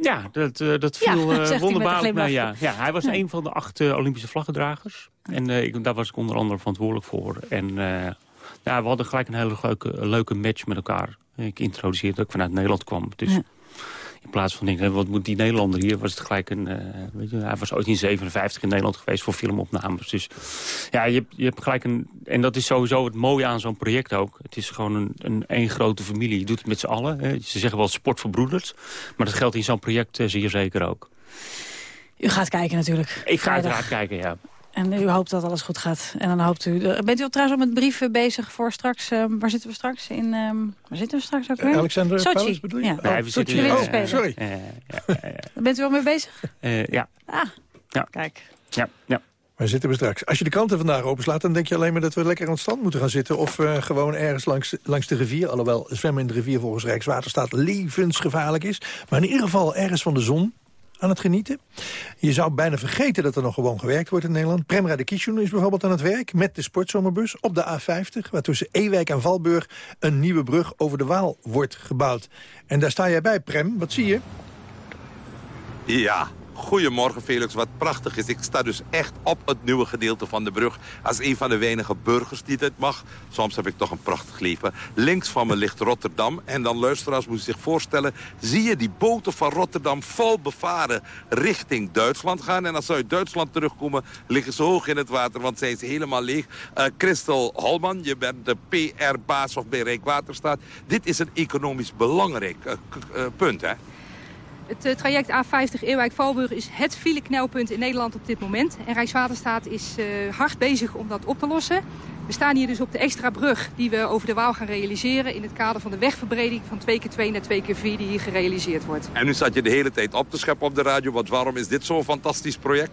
Speaker 7: Ja, dat, eh, dat
Speaker 2: Ja,
Speaker 7: viel eh
Speaker 2: een
Speaker 7: wonderbaarlijk mee. Ja. Ja, hij was
Speaker 2: Ja.
Speaker 7: een van de acht eh, Olympische vlaggedragers. En ik, daar was ik onder andere verantwoordelijk voor. En ja, we hadden gelijk een hele leuke, leuke match met elkaar. Ik introduceerde dat ik vanuit Nederland kwam. Dus
Speaker 2: Ja.
Speaker 7: In plaats van denken, wat moet die Nederlander hier? Was het gelijk een, eh, weet je, hij was ooit in 57 in Nederland geweest voor filmopnames. Dus ja, je hebt, je hebt gelijk een... En dat is sowieso het mooie aan zo'n project ook. Het is gewoon een, een één grote familie. Je doet het met z'n allen. Hè. Ze zeggen wel sport voor broeders. Maar dat geldt in zo'n project eh, zeer zeker ook.
Speaker 2: U gaat kijken natuurlijk.
Speaker 7: Ik ga uiteraard kijken, ja.
Speaker 2: En u hoopt dat alles goed gaat. En dan hoopt u... eh, Bent u al trouwens al met brieven bezig voor straks... eh, waar zitten we straks? In, ehm, waar zitten we straks ook weer?
Speaker 3: Eh, Alexander
Speaker 2: Sochi.
Speaker 3: Palace bedoel je?
Speaker 2: Ja.
Speaker 3: Oh,
Speaker 7: Nee, we
Speaker 3: Sochi.
Speaker 2: Oh,
Speaker 7: eh,
Speaker 3: sorry.
Speaker 7: ja, ja, ja.
Speaker 2: Bent u al mee bezig?
Speaker 7: Eh, ja,
Speaker 2: Ah,
Speaker 7: Ja.
Speaker 2: kijk.
Speaker 7: ja, ja.
Speaker 3: Waar zitten we straks? Als je de kranten vandaag openslaat, dan denk je alleen maar dat we lekker aan het strand moeten gaan zitten. Of eh, gewoon ergens langs, langs de rivier. Alhoewel zwemmen in de rivier volgens Rijkswaterstaat levensgevaarlijk is. Maar in ieder geval ergens van de zon aan het genieten. Je zou bijna vergeten dat er nog gewoon gewerkt wordt in Nederland. Prem Radikishun is bijvoorbeeld aan het werk met de sportzomerbus op de A50... waar tussen Ewijk en Valburg een nieuwe brug over de Waal wordt gebouwd. En daar sta jij bij, Prem. Wat zie je?
Speaker 11: Ja, goedemorgen Felix. Wat prachtig is. Ik sta dus echt op het nieuwe gedeelte van de brug. Als een van de weinige burgers die dit mag. Soms heb ik toch een prachtig leven. Links van me ligt Rotterdam. En dan luisteraars moeten zich voorstellen... zie je die boten van Rotterdam vol bevaren richting Duitsland gaan. En als ze uit Duitsland terugkomen, liggen ze hoog in het water. Want zijn helemaal leeg. Eh Christel Holman, je bent de PR-baas of bij Rijkswaterstaat. Dit is een economisch belangrijk eh, eh, punt, hè?
Speaker 12: Het eh, traject A50 Eerwijk-Valburg is het fileknelpunt in Nederland op dit moment. En Rijkswaterstaat is eh, hard bezig om dat op te lossen. We staan hier dus op de extra brug die we over de Waal gaan realiseren... in het kader van de wegverbreding van 2x2 naar 2x4 die hier gerealiseerd wordt.
Speaker 11: En nu zat je de hele tijd op te scheppen op de radio. Want waarom is dit zo'n fantastisch project?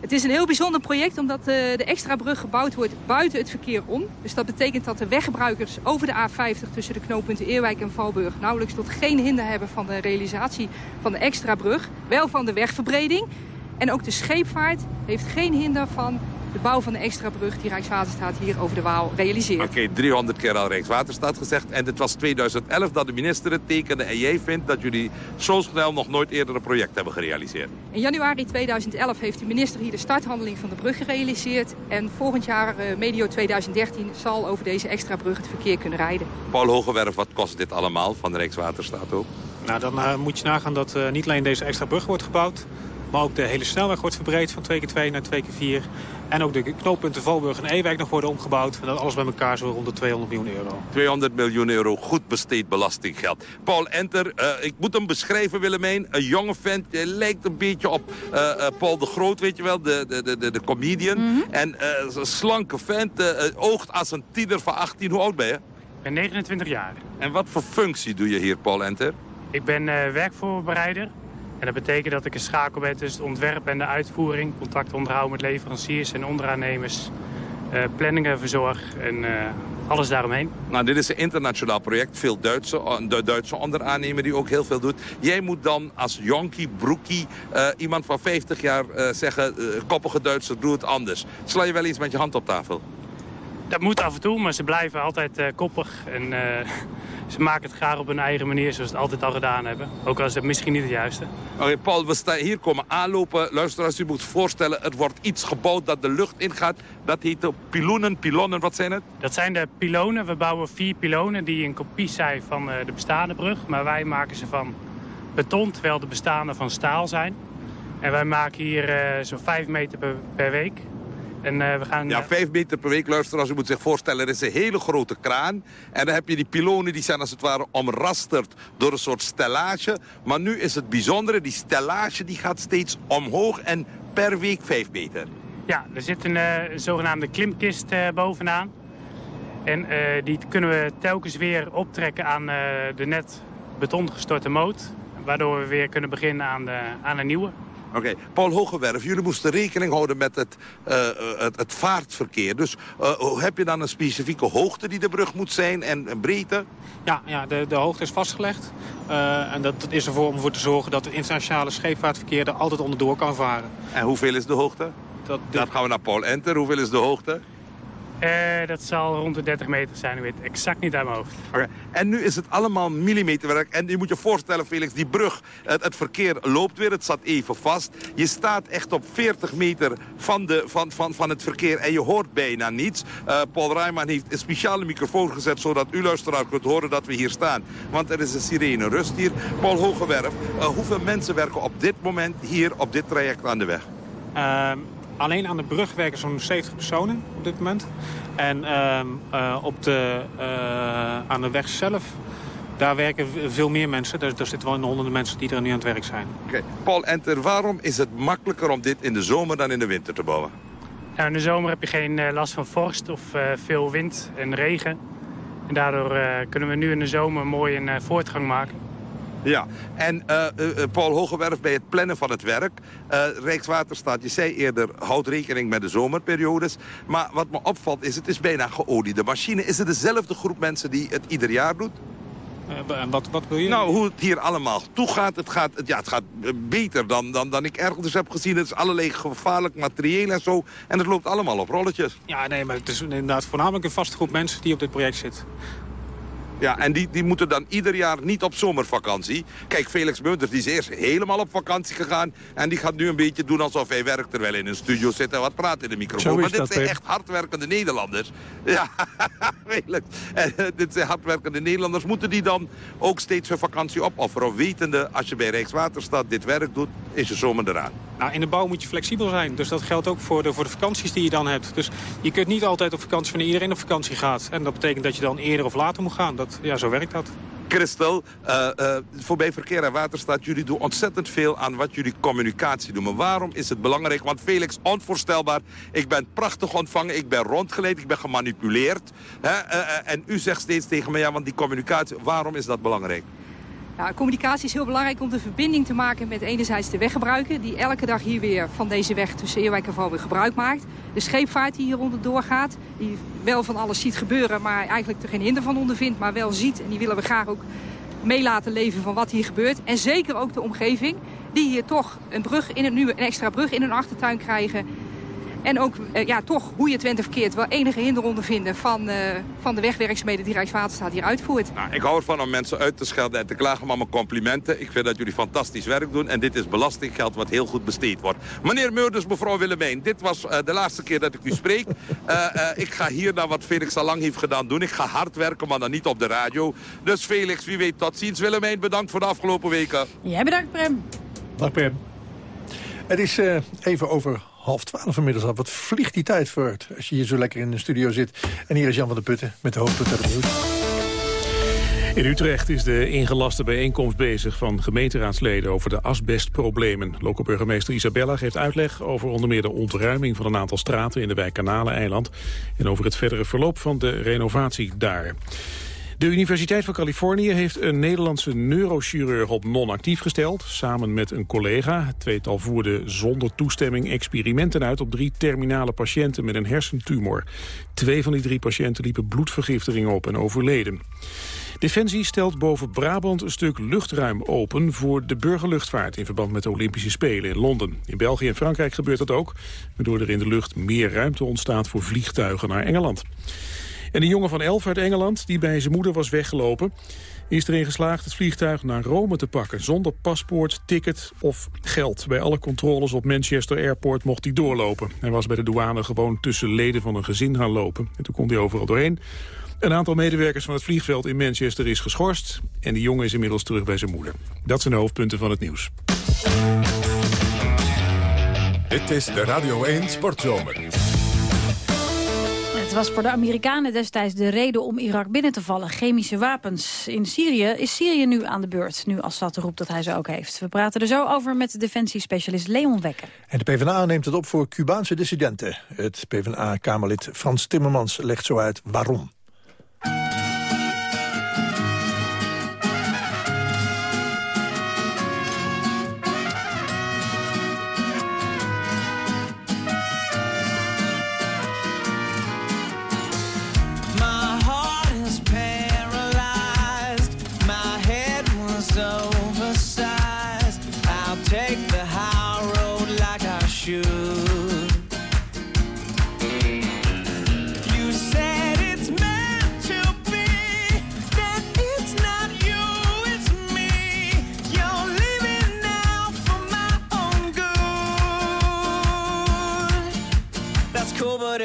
Speaker 12: Het is een heel bijzonder project omdat eh, de extra brug gebouwd wordt buiten het verkeer om. Dus dat betekent dat de weggebruikers over de A50 tussen de knooppunten Eerwijk en Valburg... nauwelijks tot geen hinder hebben van de realisatie van de extra brug. Wel van de wegverbreding. En ook de scheepvaart heeft geen hinder van de bouw van de extra brug... die Rijkswaterstaat hier over de Waal realiseert.
Speaker 11: Oké, 300 keer al Rijkswaterstaat gezegd. En het was 2011 dat de minister het tekende. En jij vindt dat jullie zo snel nog nooit eerder een project hebben gerealiseerd.
Speaker 12: In januari 2011 heeft de minister hier de starthandeling van de brug gerealiseerd. En volgend jaar, eh, medio 2013, zal over deze extra brug het verkeer kunnen rijden.
Speaker 11: Paul Hogewerf, wat kost dit allemaal van de Rijkswaterstaat ook?
Speaker 13: Nou, dan eh, moet je nagaan dat eh, niet alleen deze extra brug wordt gebouwd... maar ook de hele snelweg wordt verbreed van 2x2 naar 2x4. En ook de knooppunten Valburg en Ewijk nog worden omgebouwd. En dat alles bij elkaar zo rond de 200 miljoen euro.
Speaker 11: 200 miljoen euro goed besteed belastinggeld. Paul Enter, eh, ik moet hem beschrijven Willemijn. Een jonge vent, hij lijkt een beetje op eh, eh, Paul de Groot, weet je wel, de, de, de, de, de comedian. En eh, een slanke vent, oogt als een tiener van 18. Hoe oud ben je?
Speaker 14: Ik ben 29 jaar.
Speaker 11: En wat voor functie doe je hier, Paul Enter?
Speaker 14: Ik ben eh, werkvoorbereider. En dat betekent dat ik een schakel ben tussen het ontwerp en de uitvoering. Contact onderhouden met leveranciers en onderaannemers. planningen verzorg en alles daaromheen.
Speaker 11: Nou, dit is een internationaal project. Veel Duitse, de Duitse onderaannemer die ook heel veel doet. Jij moet dan als jonkie, broekie, iemand van 50 jaar zeggen... koppige Duitser, doe het anders. Sla je wel eens met je hand op tafel?
Speaker 14: Dat moet af en toe, maar ze blijven altijd koppig. En ze maken het graag op hun eigen manier, zoals ze het altijd al gedaan hebben. Ook al is het misschien niet het juiste.
Speaker 11: Oké, Paul, we staan hier komen aanlopen. Luister, als u moet voorstellen, er wordt iets gebouwd dat de lucht ingaat. Dat heet de pilonen. Pilonen, wat zijn het?
Speaker 14: Dat zijn de pilonen. We bouwen vier pilonen die een kopie zijn van eh, de bestaande brug. Maar wij maken ze van beton, terwijl de bestaande van staal zijn. En wij maken hier zo'n vijf meter per, per week.
Speaker 11: En, uh, we gaan, ja, vijf meter per week, luisteren. u moet zich voorstellen, er is een hele grote kraan. En dan heb je die pilonen, die zijn als het ware omrasterd door een soort stellage. Maar nu is het bijzondere, die stellage die gaat steeds omhoog en per week vijf meter.
Speaker 14: Ja, er zit een, uh, zogenaamde klimkist bovenaan. En die kunnen we telkens weer optrekken aan de net beton gestorte moot. Waardoor we weer kunnen beginnen aan, de, aan een nieuwe.
Speaker 11: Oké, Paul Hogewerf, jullie moesten rekening houden met het, uh, het, het, vaartverkeer. Dus uh, heb je dan een specifieke hoogte die de brug moet zijn en, en breedte?
Speaker 13: Ja, ja de, de hoogte is vastgelegd. Uh, en dat is ervoor om ervoor te zorgen dat het internationale scheepvaartverkeer er altijd onderdoor kan varen.
Speaker 11: En hoeveel is de hoogte? Dat, Dan gaan we naar Paul Enter. Hoeveel is de hoogte?
Speaker 14: Uh, dat zal rond de 30 meter zijn, ik weet exact niet uit mijn hoofd.
Speaker 11: Okay. En nu is het allemaal millimeterwerk. En je moet je voorstellen, Felix, die brug, het, het, verkeer loopt weer, het zat even vast. Je staat echt op 40 meter van, de, van, van, van het verkeer en je hoort bijna niets. Uh, Paul Rijman heeft een speciale microfoon gezet, zodat u luisteraar kunt horen dat we hier staan. Want er is een sirene rust hier. Paul Hogewerf, uh, hoeveel mensen werken op dit moment hier op dit traject aan de weg?
Speaker 13: Alleen aan de brug werken zo'n 70 personen op dit moment. En ehm, eh, op de, uh, aan de weg zelf, daar werken veel meer mensen. Daar, daar zitten wel honderden mensen die er nu aan het werk zijn.
Speaker 11: Oké, Paul Enter, waarom is het makkelijker om dit in de zomer dan in de winter te bouwen?
Speaker 14: Nou, in de zomer heb je geen uh, last van vorst of veel wind en regen. En daardoor kunnen we nu in de zomer mooi een voortgang maken.
Speaker 11: Ja, en uh, uh, Paul Hogewerf bij het plannen van het werk. Uh, Rijkswaterstaat, je zei eerder, houdt rekening met de zomerperiodes. Maar wat me opvalt is, het is bijna geoliede machine. Is het dezelfde groep mensen die het ieder jaar doet?
Speaker 13: En wat, wat wil je?
Speaker 11: Nou, hoe het hier allemaal toe gaat. Het gaat, ja, het gaat beter dan, dan, dan ik ergens heb gezien. Het is allerlei gevaarlijk materieel en zo. En het loopt allemaal op rolletjes.
Speaker 13: Ja, nee, maar het is inderdaad voornamelijk een vaste groep mensen die op dit project zit.
Speaker 11: Ja, en die, die moeten dan ieder jaar niet op zomervakantie. Kijk, Felix Munters die is eerst helemaal op vakantie gegaan... en die gaat nu een beetje doen alsof hij werkt... terwijl hij in een studio zit en wat praat in de microfoon. Maar dit zijn echt hardwerkende Nederlanders. Ja, Felix. En, uh, dit zijn hardwerkende Nederlanders. Moeten die dan ook steeds hun vakantie opofferen? Of wetende, als je bij Rijkswaterstaat dit werk doet, is je zomer eraan?
Speaker 13: Nou, in de bouw moet je flexibel zijn. Dus dat geldt ook voor de, voor de vakanties die je dan hebt. Dus je kunt niet altijd op vakantie wanneer iedereen op vakantie gaat. En dat betekent dat je dan eerder of later moet gaan. Dat, ja, zo werkt dat.
Speaker 11: Christel, uh, voorbij Verkeer en Waterstaat, jullie doen ontzettend veel aan wat jullie communicatie doen. Maar waarom is het belangrijk? Want Felix, onvoorstelbaar, ik ben prachtig ontvangen, ik ben rondgeleid, ik ben gemanipuleerd. Hè? Uh, en u zegt steeds tegen me, ja, want die communicatie, waarom is dat belangrijk?
Speaker 12: Communicatie is heel belangrijk om de verbinding te maken met enerzijds de weggebruiker... die elke dag hier weer van deze weg tussen Eerwijk en Valweg gebruik maakt. De scheepvaart die hier onderdoor gaat, die wel van alles ziet gebeuren... maar eigenlijk er geen hinder van ondervindt, maar wel ziet. En die willen we graag ook mee laten leven van wat hier gebeurt. En zeker ook de omgeving, die hier toch een, brug in het, nu een extra brug in hun achtertuin krijgen... En ook uh, ja, toch hoe je Twente verkeert wel enige hinder ondervinden van, uh, van de wegwerkzaamheden die Rijkswaterstaat hier uitvoert.
Speaker 11: Nou, ik hou ervan om mensen uit te schelden en te klagen, maar mijn complimenten. Ik vind dat jullie fantastisch werk doen en dit is belastinggeld wat heel goed besteed wordt. Meneer Meurders, mevrouw Willemijn, dit was uh, de laatste keer dat ik u spreek. ik ga hier naar wat Felix al lang heeft gedaan doen. Ik ga hard werken, maar dan niet op de radio. Dus Felix, wie weet, tot ziens. Willemijn, bedankt voor de afgelopen weken.
Speaker 2: Jij bedankt, Prem.
Speaker 3: Dag, Prem. Het is even over half twaalf inmiddels al. Wat vliegt die tijd voort als je hier zo lekker in de studio zit. En hier is Jan van der Putten met de hoofdpunt uit het nieuws.
Speaker 4: In Utrecht is de ingelaste bijeenkomst bezig van gemeenteraadsleden over de asbestproblemen. Lokale burgemeester Isabella geeft uitleg over onder meer de ontruiming van een aantal straten in de wijk Kanaleneiland en over het verdere verloop van de renovatie daar. De Universiteit van Californië heeft een Nederlandse neurochirurg op non-actief gesteld. Samen met een collega. Het tweetal voerde zonder toestemming experimenten uit op drie terminale patiënten met een hersentumor. Twee van die drie patiënten liepen bloedvergiftiging op en overleden. Defensie stelt boven Brabant een stuk luchtruim open voor de burgerluchtvaart in verband met de Olympische Spelen in Londen. In België en Frankrijk gebeurt dat ook, waardoor er in de lucht meer ruimte ontstaat voor vliegtuigen naar Engeland. En een jongen van elf uit Engeland, die bij zijn moeder was weggelopen... is erin geslaagd het vliegtuig naar Rome te pakken... zonder paspoort, ticket of geld. Bij alle controles op Manchester Airport mocht hij doorlopen. Hij was bij de douane gewoon tussen leden van een gezin gaan lopen. En toen kon hij overal doorheen. Een aantal medewerkers van het vliegveld in Manchester is geschorst... en de jongen is inmiddels terug bij zijn moeder. Dat zijn de hoofdpunten van het nieuws.
Speaker 1: Dit is de Radio 1 Sportzomer.
Speaker 2: Was voor de Amerikanen destijds de reden om Irak binnen te vallen. Chemische wapens. In Syrië is Syrië nu aan de beurt, nu Assad roept dat hij ze ook heeft. We praten er zo over met defensiespecialist Leon Wekker.
Speaker 3: En de PvdA neemt het op voor Cubaanse dissidenten. Het PvdA-kamerlid Frans Timmermans legt zo uit waarom.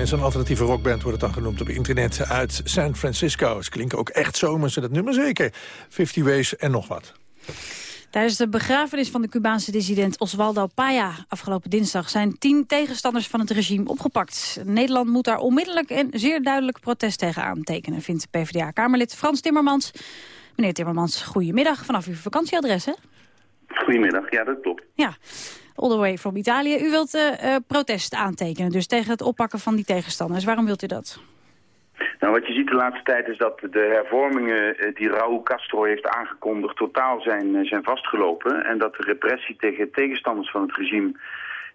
Speaker 3: Is een alternatieve rockband, wordt het dan genoemd op internet, uit San Francisco. Ze klinken ook echt zomers, dat nummer zeker. 50 Ways en nog wat.
Speaker 2: Tijdens de begrafenis van de Cubaanse dissident Osvaldo Paya afgelopen dinsdag zijn tien tegenstanders van het regime opgepakt. Nederland moet daar onmiddellijk en zeer duidelijk protest tegen aantekenen, vindt PvdA-kamerlid Frans Timmermans. Meneer Timmermans, goedemiddag vanaf uw vakantieadres, hè?
Speaker 15: Goedemiddag, ja dat klopt.
Speaker 2: Ja, all the way from Italië. U wilt eh, eh, protest aantekenen, dus tegen het oppakken van die tegenstanders. Waarom wilt u dat?
Speaker 15: Nou, wat je ziet de laatste tijd is dat de hervormingen eh, die Raúl Castro heeft aangekondigd totaal zijn, zijn vastgelopen. En dat de repressie tegen tegenstanders van het regime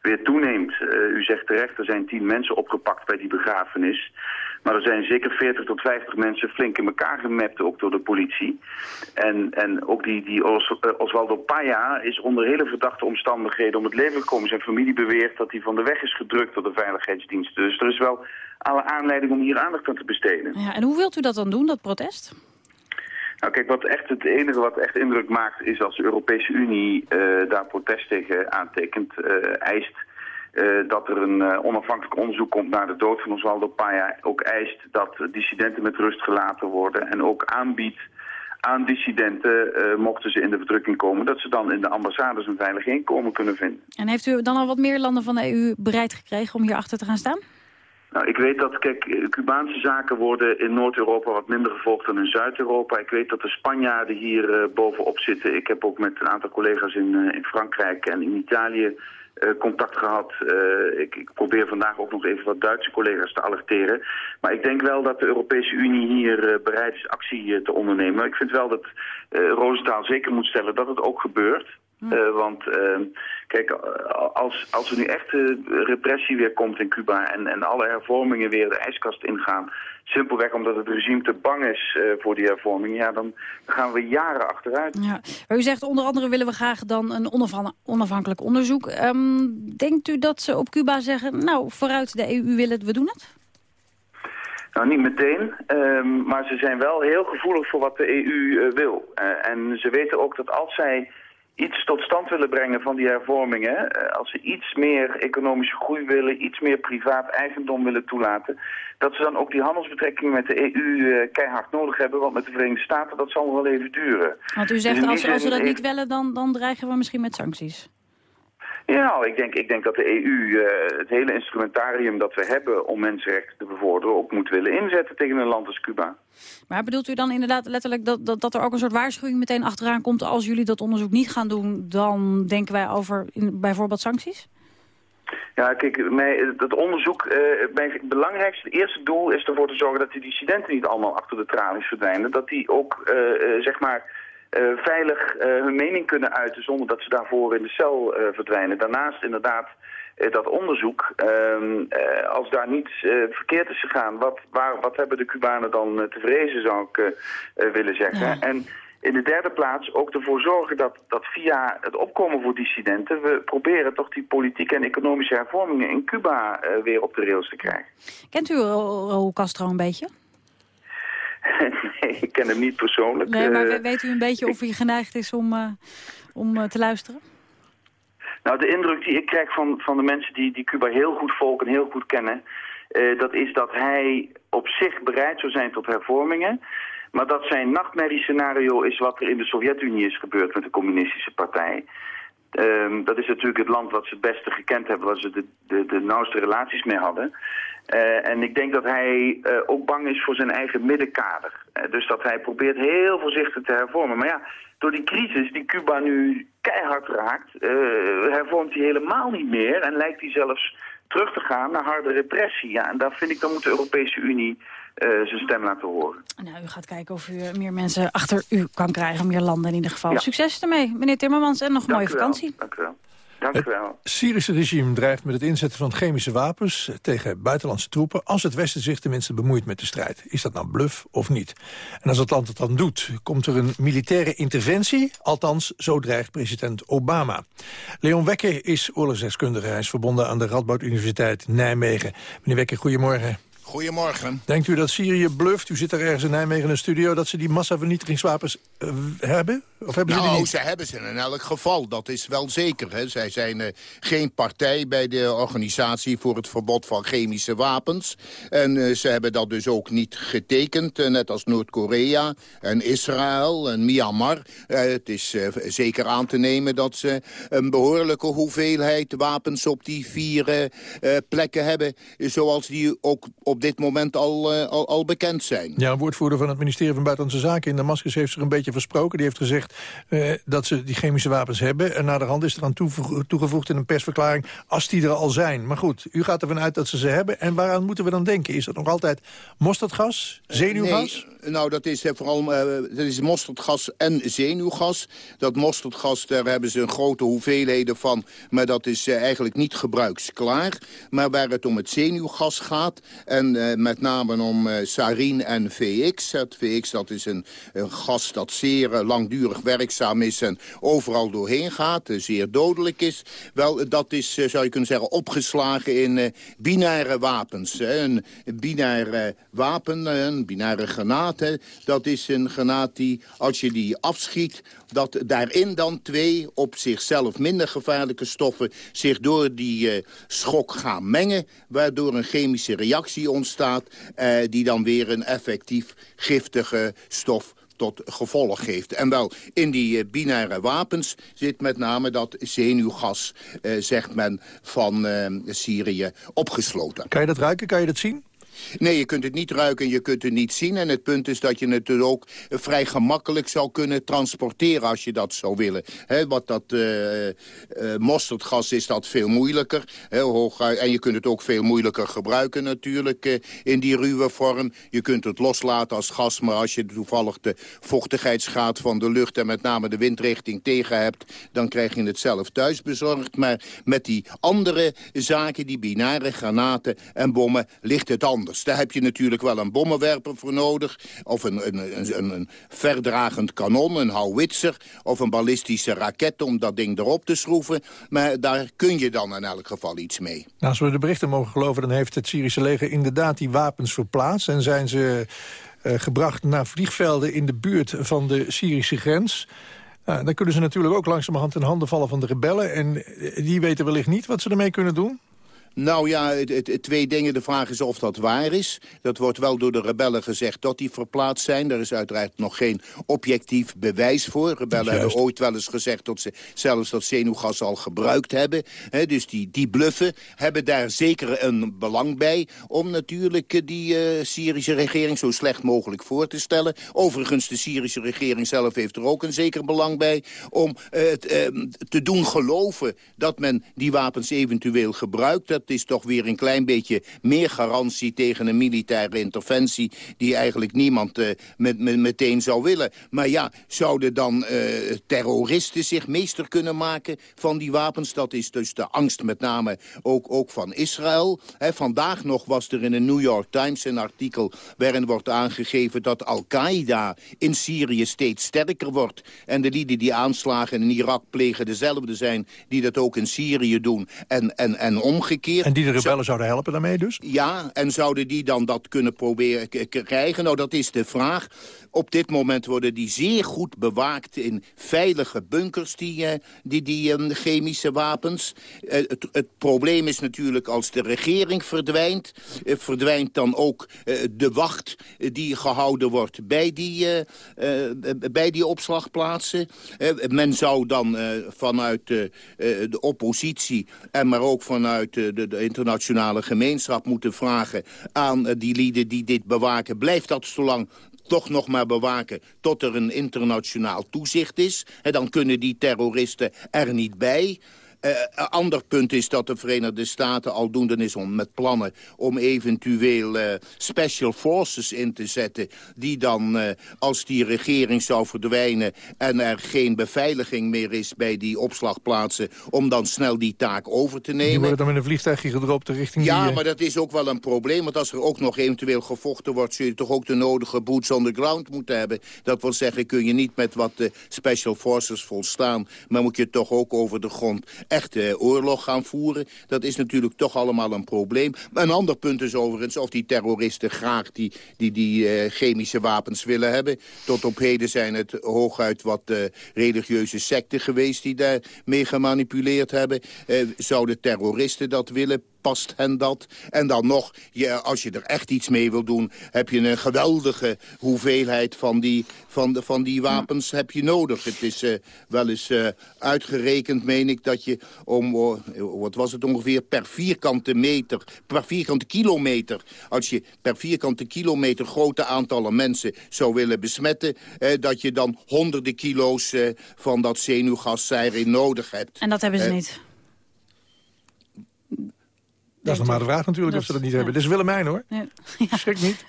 Speaker 15: weer toeneemt. U zegt terecht, er zijn tien mensen opgepakt bij die begrafenis. Maar er zijn zeker 40 tot 50 mensen flink in elkaar gemapt, ook door de politie. En, en ook die, die Os, eh, Osvaldo Paya is onder hele verdachte omstandigheden om het leven gekomen. Zijn familie beweert dat hij van de weg is gedrukt door de veiligheidsdiensten. Dus er is wel alle aanleiding om hier aandacht aan te besteden.
Speaker 2: Ja, en hoe wilt u dat dan doen, dat protest?
Speaker 15: Nou kijk, wat echt het enige wat echt indruk maakt is als de Europese Unie eh, daar protest tegen aantekent, eh, eist eh, dat er een eh, onafhankelijk onderzoek komt naar de dood van Osvaldo Paya. Ook eist dat dissidenten met rust gelaten worden en ook aanbiedt aan dissidenten, eh, mochten ze in de verdrukking komen, dat ze dan in de ambassades een veilig inkomen kunnen vinden.
Speaker 2: En heeft u dan al wat meer landen van de EU bereid gekregen om hier achter te gaan staan?
Speaker 15: Nou, ik weet dat, kijk, Cubaanse zaken worden in Noord-Europa wat minder gevolgd dan in Zuid-Europa. Ik weet dat de Spanjaarden hier bovenop zitten. Ik heb ook met een aantal collega's in, in Frankrijk en in Italië contact gehad. Eh, ik, ik probeer vandaag ook nog even wat Duitse collega's te alerteren. Maar ik denk wel dat de Europese Unie hier eh, bereid is actie eh, te ondernemen. Ik vind wel dat eh Roosentaal zeker moet stellen dat het ook gebeurt. Eh, want eh, kijk, eh, als, als er nu echt eh, repressie weer komt in Cuba en, en alle hervormingen weer de ijskast ingaan, simpelweg omdat het regime te bang is voor die hervorming, ja, dan gaan we jaren achteruit.
Speaker 2: Ja. Maar u zegt onder andere willen we graag dan een onafhan- onafhankelijk onderzoek. Ehm, denkt u dat ze op Cuba zeggen, nou vooruit de EU wil het, we doen het?
Speaker 15: Nou, niet meteen, ehm, maar ze zijn wel heel gevoelig voor wat de EU wil. En ze weten ook dat als zij iets tot stand willen brengen van die hervormingen, eh, als ze iets meer economische groei willen, iets meer privaat eigendom willen toelaten, dat ze dan ook die handelsbetrekkingen met de EU eh, keihard nodig hebben, want met de Verenigde Staten dat zal nog wel even duren.
Speaker 2: Want u
Speaker 15: Dus
Speaker 2: zegt, als, als we
Speaker 15: zin
Speaker 2: dat niet willen, dan, dan dreigen we misschien met sancties.
Speaker 15: Ja, nou, ik denk, ik denk dat de EU eh, het hele instrumentarium dat we hebben om mensenrechten te bevorderen ook moet willen inzetten tegen een land als Cuba.
Speaker 2: Maar bedoelt u dan inderdaad letterlijk dat, dat, dat er ook een soort waarschuwing meteen achteraan komt... als jullie dat onderzoek niet gaan doen, dan denken wij over in, bijvoorbeeld sancties?
Speaker 15: Ja, kijk, mij, het onderzoek, eh, mijn belangrijkste eerste doel is ervoor te zorgen dat die dissidenten niet allemaal achter de tralies verdwijnen. Dat die ook, eh, zeg maar, eh, veilig eh, hun mening kunnen uiten zonder dat ze daarvoor in de cel eh, verdwijnen. Daarnaast inderdaad dat onderzoek, ehm, eh, als daar niets verkeerd is gegaan, wat, waar, wat hebben de Cubanen dan te vrezen, zou ik willen zeggen. En in de derde plaats ook ervoor zorgen dat, dat via het opkomen voor dissidenten... we proberen toch die politieke en economische hervormingen in Cuba weer op de rails te krijgen.
Speaker 2: Kent u Ra- Raúl Castro een beetje?
Speaker 15: nee, ik ken hem niet persoonlijk.
Speaker 2: Nee, maar
Speaker 15: Eh,
Speaker 2: we- weet u een beetje of hij geneigd is om, eh, om eh, te luisteren?
Speaker 15: Nou, de indruk die ik krijg van, van de mensen die, die Cuba heel goed volgen en heel goed kennen... dat is dat hij op zich bereid zou zijn tot hervormingen... maar dat zijn nachtmerriescenario is wat er in de Sovjet-Unie is gebeurd met de communistische partij. Ehm, dat is natuurlijk het land wat ze het beste gekend hebben... waar ze de, de, de nauwste relaties mee hadden... Eh, en ik denk dat hij eh, ook bang is voor zijn eigen middenkader. Eh, dus dat hij probeert heel voorzichtig te hervormen. Maar ja, door die crisis die Cuba nu keihard raakt... hervormt hij helemaal niet meer en lijkt hij zelfs terug te gaan naar harde repressie. Ja, en daar vind ik, dan moet de Europese Unie zijn stem laten horen.
Speaker 2: Nou, u gaat kijken of u eh, meer mensen achter u kan krijgen, meer landen in ieder geval.
Speaker 15: Ja.
Speaker 2: Succes ermee, meneer Timmermans, en nog een
Speaker 15: Dank
Speaker 2: mooie
Speaker 15: u wel.
Speaker 2: vakantie.
Speaker 15: Dank u wel. Dank u wel.
Speaker 3: Syrische regime dreigt met het inzetten van chemische wapens tegen buitenlandse troepen... als het Westen zich tenminste bemoeit met de strijd. Is dat nou bluff of niet? En als het land het dan doet, komt er een militaire interventie? Althans, zo dreigt president Obama. Leon Wekker is oorlogsdeskundige. Hij is verbonden aan de Radboud Universiteit Nijmegen. Meneer Wekker, goedemorgen.
Speaker 16: Goedemorgen.
Speaker 3: Denkt u dat Syrië bluft, u zit er ergens in Nijmegen in een studio... dat ze die massavernietigingswapens uh, hebben? Of hebben ze
Speaker 16: nou,
Speaker 3: die niet?
Speaker 16: ze hebben ze in elk geval. Dat is wel zeker. Hè. Zij zijn uh, geen partij bij de organisatie voor het verbod van chemische wapens. En uh, ze hebben dat dus ook niet getekend. net als Noord-Korea en Israël en Myanmar. het is zeker aan te nemen dat ze een behoorlijke hoeveelheid wapens op die vier plekken hebben. Zoals die ook op dit moment al, al, al bekend zijn.
Speaker 3: Ja, een woordvoerder van het ministerie van Buitenlandse Zaken in Damascus heeft zich een beetje versproken. Die heeft gezegd uh, dat ze die chemische wapens hebben. En naderhand is er aan toegevoegd in een persverklaring als die er al zijn. Maar goed, u gaat ervan uit dat ze ze hebben. En waaraan moeten we dan denken? Is dat nog altijd mosterdgas, zenuwgas?
Speaker 16: Nee, nou, dat is vooral uh, dat is mosterdgas en zenuwgas. Dat mosterdgas, daar hebben ze een grote hoeveelheden van. Maar dat is eigenlijk niet gebruiksklaar. Maar waar het om het zenuwgas gaat... en met name om sarin en VX. Het VX dat is een, een gas dat zeer langdurig werkzaam is en overal doorheen gaat, zeer dodelijk is. Wel, dat is, zou je kunnen zeggen, opgeslagen in binaire wapens. Een binaire wapen, een binaire granaat, dat is een granaat die, als je die afschiet, dat daarin dan twee op zichzelf minder gevaarlijke stoffen zich door die uh, schok gaan mengen, waardoor een chemische reactie ontstaat uh, die dan weer een effectief giftige stof tot gevolg heeft. En wel, in die uh, binaire wapens zit met name dat zenuwgas, zegt men, van Syrië opgesloten.
Speaker 3: Kan je dat ruiken? Kan je dat zien?
Speaker 16: Nee, je kunt het niet ruiken en je kunt het niet zien. En het punt is dat je het dus ook vrij gemakkelijk zou kunnen transporteren als je dat zou willen. He, wat dat uh, mosterdgas is, dat veel moeilijker. En je kunt het ook veel moeilijker gebruiken natuurlijk uh, in die ruwe vorm. Je kunt het loslaten als gas, maar als je toevallig de vochtigheidsgraad van de lucht... en met name de windrichting tegen hebt, dan krijg je het zelf thuis bezorgd. Maar met die andere zaken, die binaire granaten en bommen, ligt het anders. Daar heb je natuurlijk wel een bommenwerper voor nodig. Of een, een, een, verdragend kanon, een howitzer. Of een ballistische raket om dat ding erop te schroeven. Maar daar kun je dan in elk geval iets mee.
Speaker 3: Nou, als we de berichten mogen geloven, dan heeft het Syrische leger inderdaad die wapens verplaatst. En zijn ze uh, gebracht naar vliegvelden in de buurt van de Syrische grens. Nou, dan kunnen ze natuurlijk ook langzamerhand in handen vallen van de rebellen. En die weten wellicht niet wat ze ermee kunnen doen.
Speaker 16: Nou ja, het, het, twee dingen. De vraag is of dat waar is. Dat wordt wel door de rebellen gezegd dat die verplaatst zijn. Er is uiteraard nog geen objectief bewijs voor. Rebellen Juist. hebben ooit wel eens gezegd dat ze zelfs dat zenuwgas al gebruikt hebben. He, dus die, die bluffen hebben daar zeker een belang bij... om natuurlijk die uh, Syrische regering zo slecht mogelijk voor te stellen. Overigens, de Syrische regering zelf heeft er ook een zeker belang bij... om uh, het uh, te doen geloven dat men die wapens eventueel gebruikt... Dat is toch weer een klein beetje meer garantie tegen een militaire interventie... die eigenlijk niemand uh, met, met, meteen zou willen. Maar ja, zouden dan uh, terroristen zich meester kunnen maken van die wapens? Dat is dus de angst met name ook, ook van Israël. Vandaag nog was er in de New York Times een artikel... waarin wordt aangegeven dat Al-Qaeda in Syrië steeds sterker wordt. En de lieden die aanslagen in Irak plegen dezelfde zijn... die dat ook in Syrië doen en, en, en omgekeerd.
Speaker 3: En die de rebellen Zo zouden helpen daarmee dus?
Speaker 16: Ja, en zouden die dan dat kunnen proberen krijgen? Nou, dat is de vraag. Op dit moment worden die zeer goed bewaakt in veilige bunkers, die, uh, die, die um, chemische wapens. Uh, het, het, probleem is natuurlijk als de regering verdwijnt... Uh, verdwijnt dan ook de wacht die gehouden wordt bij die, bij die opslagplaatsen. men zou dan vanuit de oppositie en maar ook vanuit de, de, internationale gemeenschap moeten vragen... aan die lieden die dit bewaken, blijft dat zolang toch nog maar bewaken tot er een internationaal toezicht is. En dan kunnen die terroristen er niet bij. Uh, een ander punt is dat de Verenigde Staten aldoende is om, met plannen... om eventueel uh, special forces in te zetten... die dan, uh, als die regering zou verdwijnen... en er geen beveiliging meer is bij die opslagplaatsen... om dan snel die taak over te nemen. Die
Speaker 3: worden dan met een vliegtuigje gedropt richting
Speaker 16: Ja,
Speaker 3: die,
Speaker 16: maar dat is ook wel een probleem. Want als er ook nog eventueel gevochten wordt... zul je toch ook de nodige boots on the ground moeten hebben. Dat wil zeggen, kun je niet met wat de special forces volstaan... maar moet je toch ook over de grond echte oorlog gaan voeren. Dat is natuurlijk toch allemaal een probleem. Een ander punt is overigens of die terroristen graag die, die, die eh, chemische wapens willen hebben. Tot op heden zijn het hooguit wat uh, religieuze secten geweest die daarmee gemanipuleerd hebben. Zouden terroristen dat willen? Past hen dat? En dan nog, je, als je er echt iets mee wil doen... heb je een geweldige hoeveelheid van die, van de, van die wapens heb je nodig. Het is uh, wel eens uh, uitgerekend, meen ik, dat je om... Uh, wat was het ongeveer? Per vierkante meter, per vierkante kilometer... als je per vierkante kilometer grote aantallen mensen zou willen besmetten... dat je dan honderden kilo's van dat zenuwgas in nodig hebt.
Speaker 2: En dat hebben ze niet.
Speaker 3: Dat is nog maar de vraag natuurlijk dat, of ze dat niet ja. hebben. Dit is Willemijn hoor. Ja. Schrik niet.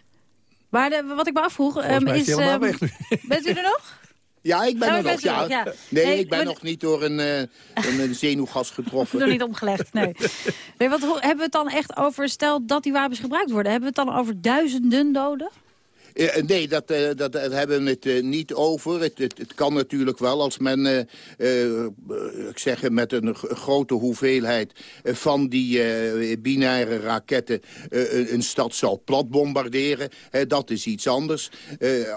Speaker 2: Maar de, wat ik me afvroeg
Speaker 3: um,
Speaker 2: is...
Speaker 3: is um, weg nu.
Speaker 2: Bent u er nog?
Speaker 16: Ja, ik ben
Speaker 2: oh,
Speaker 16: er nog. Ja.
Speaker 2: nog, ja.
Speaker 16: Nee, nee, ik ben nog niet door een, uh, een, een zenuwgas getroffen.
Speaker 2: Nog niet omgelegd, nee. nee wat, hebben we het dan echt over, stel dat die wapens gebruikt worden... hebben we het dan over duizenden doden?
Speaker 16: Uh, nee, dat, uh, dat, dat, hebben we het niet over. Het, het, het, kan natuurlijk wel als men, ik zeg, met een grote hoeveelheid van die binaire raketten een, stad zou platbombarderen. dat is iets anders.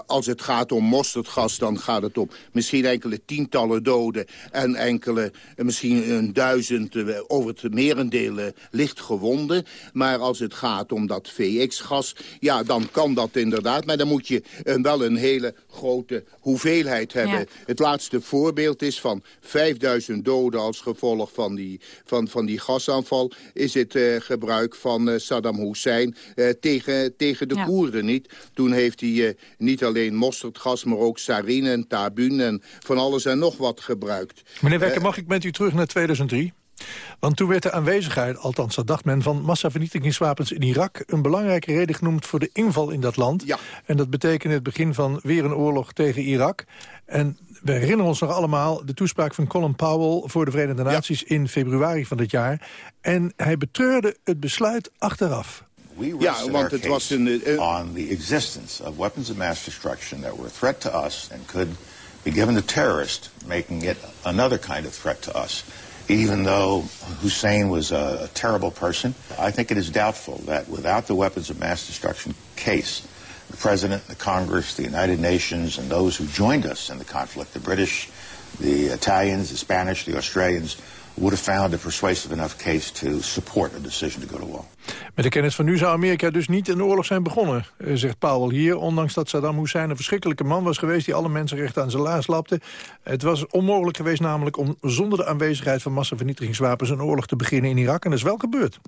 Speaker 16: als het gaat om mosterdgas, dan gaat het om misschien enkele tientallen doden en enkele, misschien een duizend, over het merendeel licht gewonden. Maar als het gaat om dat VX-gas, ja, dan kan dat inderdaad maar dan moet je wel een hele grote hoeveelheid hebben. Ja. Het laatste voorbeeld is van 5000 doden als gevolg van die, van, van die gasaanval... is het uh, gebruik van uh, Saddam Hussein tegen, tegen de ja. Koerden niet. Toen heeft hij niet alleen mosterdgas, maar ook sarin en tabun... en van alles en nog wat gebruikt.
Speaker 3: Meneer Wekker, mag ik met u terug naar 2003? Want toen werd de aanwezigheid, althans dat dacht men... van massavernietigingswapens in Irak een belangrijke reden genoemd... voor de inval in dat land.
Speaker 16: Ja.
Speaker 3: En dat betekende het begin van weer een oorlog tegen Irak. En we herinneren ons nog allemaal de toespraak van Colin Powell... voor de Verenigde Naties ja. in februari van dit jaar. En hij betreurde het besluit achteraf.
Speaker 16: Ja, want het was een...
Speaker 17: Uh, on the existence of weapons of mass destruction that were a threat to us... and could be given to terrorists, making it another kind of threat to us even though Hussein was a, a, terrible person, I think it is doubtful that without the weapons of mass destruction case, the President, the Congress, the United Nations, and those who joined us in the conflict, the British, the Italians, the Spanish, the Australians, would have found a persuasive enough case to support a decision to go to war.
Speaker 3: Met de kennis van nu zou Amerika dus niet in oorlog zijn begonnen, eh, zegt Powell hier. Ondanks dat Saddam Hussein een verschrikkelijke man was geweest... die alle mensenrechten aan zijn laars lapte. Het was onmogelijk geweest namelijk om zonder de aanwezigheid van massavernietigingswapens... een oorlog te beginnen in Irak. En dat is wel gebeurd.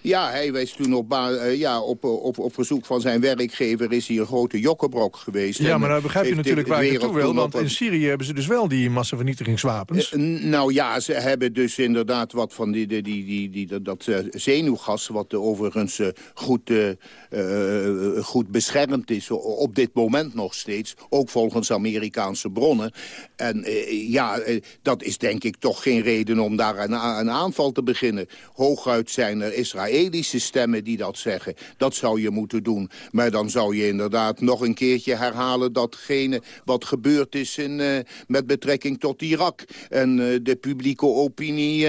Speaker 16: Ja, hij wees toen op, uh, ja, op, op, op verzoek van zijn werkgever... is hij een grote jokkenbrok geweest.
Speaker 3: Ja, maar nou begrijp je natuurlijk waar je naartoe wil. Want in Syrië hebben ze dus wel die massavernietigingswapens.
Speaker 16: Nou ja, ze hebben dus inderdaad wat van die, die, die, die, dat zenuwgas... wat de overigens uh, goed, uh, uh, goed beschermd is op dit moment nog steeds. Ook volgens Amerikaanse bronnen. En ja, dat is denk ik toch geen reden om daar een, een, aanval te beginnen. Hooguit zijn er Israëlische stemmen die dat zeggen. Dat zou je moeten doen. Maar dan zou je inderdaad nog een keertje herhalen... datgene wat gebeurd is in, met betrekking tot Irak. En de publieke opinie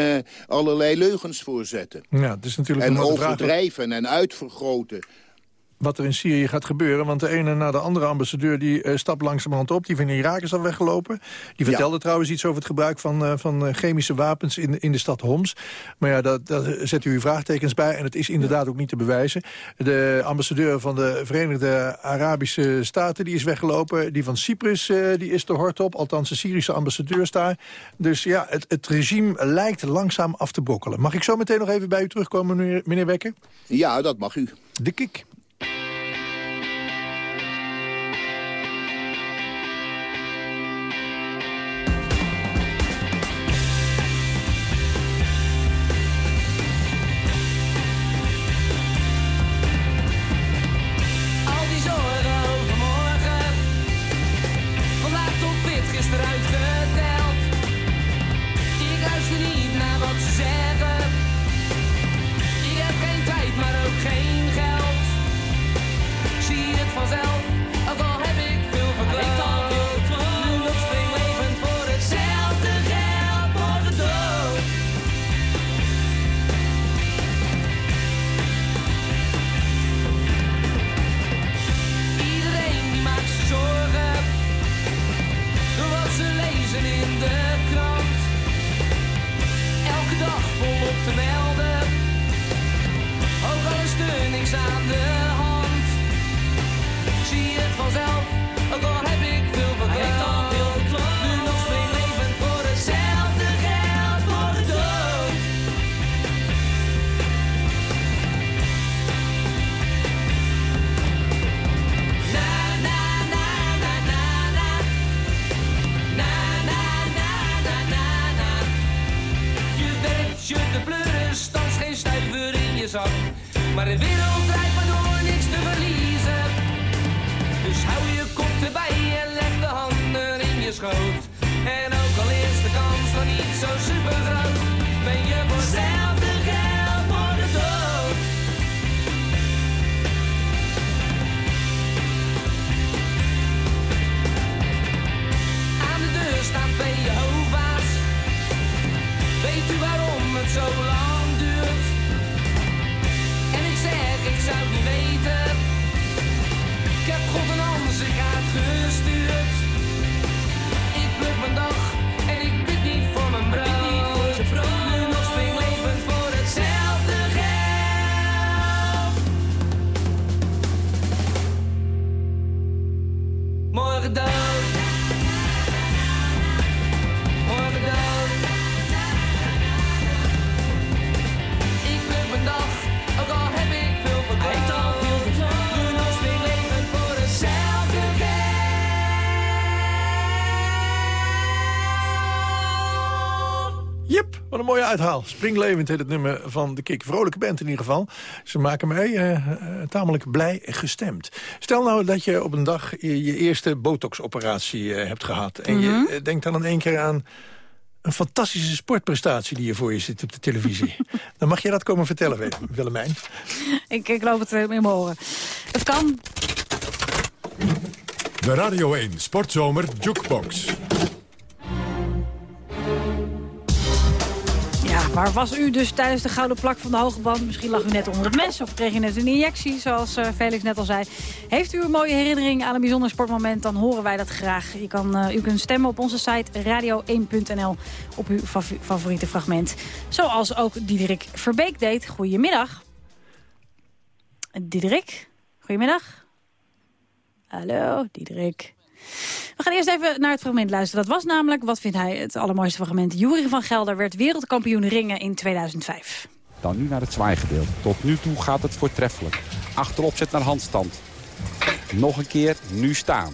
Speaker 16: allerlei leugens voorzetten.
Speaker 3: Ja, het is natuurlijk
Speaker 16: en overdrijven en uitvergroten
Speaker 3: wat er in Syrië gaat gebeuren. Want de ene na de andere ambassadeur die uh, stapt langzamerhand op. Die van Irak is al weggelopen. Die vertelde ja. trouwens iets over het gebruik van, uh, van uh, chemische wapens in, in de stad Homs. Maar ja, daar, daar zet u uw vraagtekens bij. En het is inderdaad ook niet te bewijzen. De ambassadeur van de Verenigde Arabische Staten die is weggelopen. Die van Cyprus die is de hort op. Althans de Syrische ambassadeur daar. Dus ja, het, het regime lijkt langzaam af te brokkelen. Mag ik zo meteen nog even bij u terugkomen, meneer, meneer Wekker?
Speaker 16: Ja, dat mag u.
Speaker 3: De kik. Uithaal. Springlevend heet het nummer van de Kik. Vrolijke band in ieder geval. Ze maken mij eh, eh, tamelijk blij gestemd. Stel nou dat je op een dag je, je eerste botox-operatie eh, hebt gehad. En
Speaker 2: Mhm.
Speaker 3: je eh, denkt dan in één keer aan een fantastische sportprestatie die je voor je zit op de televisie. dan mag je dat komen vertellen, Wil- Willemijn.
Speaker 2: Ik, ik loop het in mijn oren. Het kan.
Speaker 1: De Radio 1 Sportzomer Jukebox.
Speaker 2: Waar was u dus tijdens de gouden plak van de hoge band? Misschien lag u net onder het mes of kreeg u net een injectie, zoals eh, Felix net al zei. Heeft u een mooie herinnering aan een bijzonder sportmoment, dan horen wij dat graag. Je kan, eh, u kunt stemmen op onze site radio1.nl op uw fav- favoriete fragment. Zoals ook Diederik Verbeek deed. Goedemiddag. Diederik, goedemiddag. Hallo, Diederik. We gaan eerst even naar het fragment luisteren. Dat was namelijk, wat vindt hij het allermooiste fragment? Jury van Gelder werd wereldkampioen ringen in 2005.
Speaker 18: Dan nu naar het zwaaigedeelte. Tot nu toe gaat het voortreffelijk. Achterop zet naar handstand. Nog een keer, nu staan.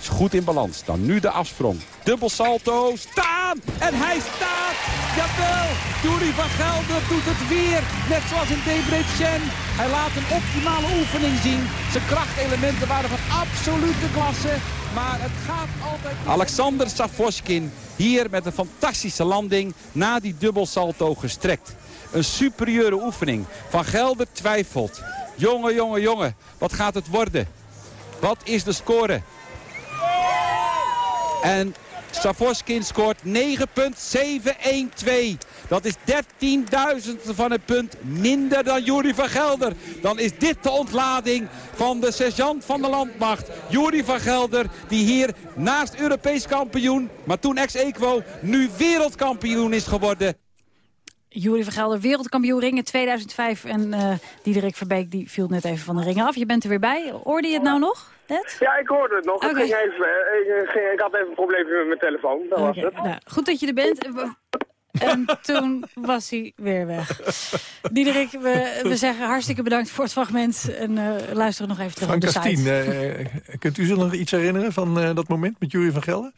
Speaker 18: Is goed in balans. Dan nu de afsprong. Dubbel salto, staan! En hij staat! Jawel! Jury van Gelder doet het weer. Net zoals in Debrecen. Hij laat een optimale oefening zien. Zijn krachtelementen waren van absolute klasse. Maar het gaat altijd... Alexander Savoskin hier met een fantastische landing na die dubbel salto gestrekt. Een superieure oefening. Van Gelder twijfelt. Jongen, jongen, jongen. Wat gaat het worden? Wat is de score? En Savoskin scoort 9.712. Dat is 13.000 van het punt minder dan Jury van Gelder. Dan is dit de ontlading van de sergeant van de landmacht. Jury van Gelder die hier naast Europees kampioen, maar toen ex-equo, nu wereldkampioen is geworden.
Speaker 2: Jury van Gelder, wereldkampioen ringen 2005. En eh Diederik Verbeek die viel net even van de ringen af. Je bent er weer bij. Hoorde je het nou nog? Net?
Speaker 19: Ja, ik hoorde het nog. Het
Speaker 2: Oké.
Speaker 19: ging even, eh, ik, ging- ik had even een probleempje met mijn telefoon. Dat was
Speaker 2: Oké,
Speaker 19: het.
Speaker 2: nou, goed dat je er bent. En En toen was hij weer weg. Diederik, we, we zeggen hartstikke bedankt voor het fragment. En eh, luisteren nog even terug
Speaker 3: Frank
Speaker 2: op de site.
Speaker 3: eh, kunt u zich nog iets herinneren van eh, dat moment met Jury van Gelder?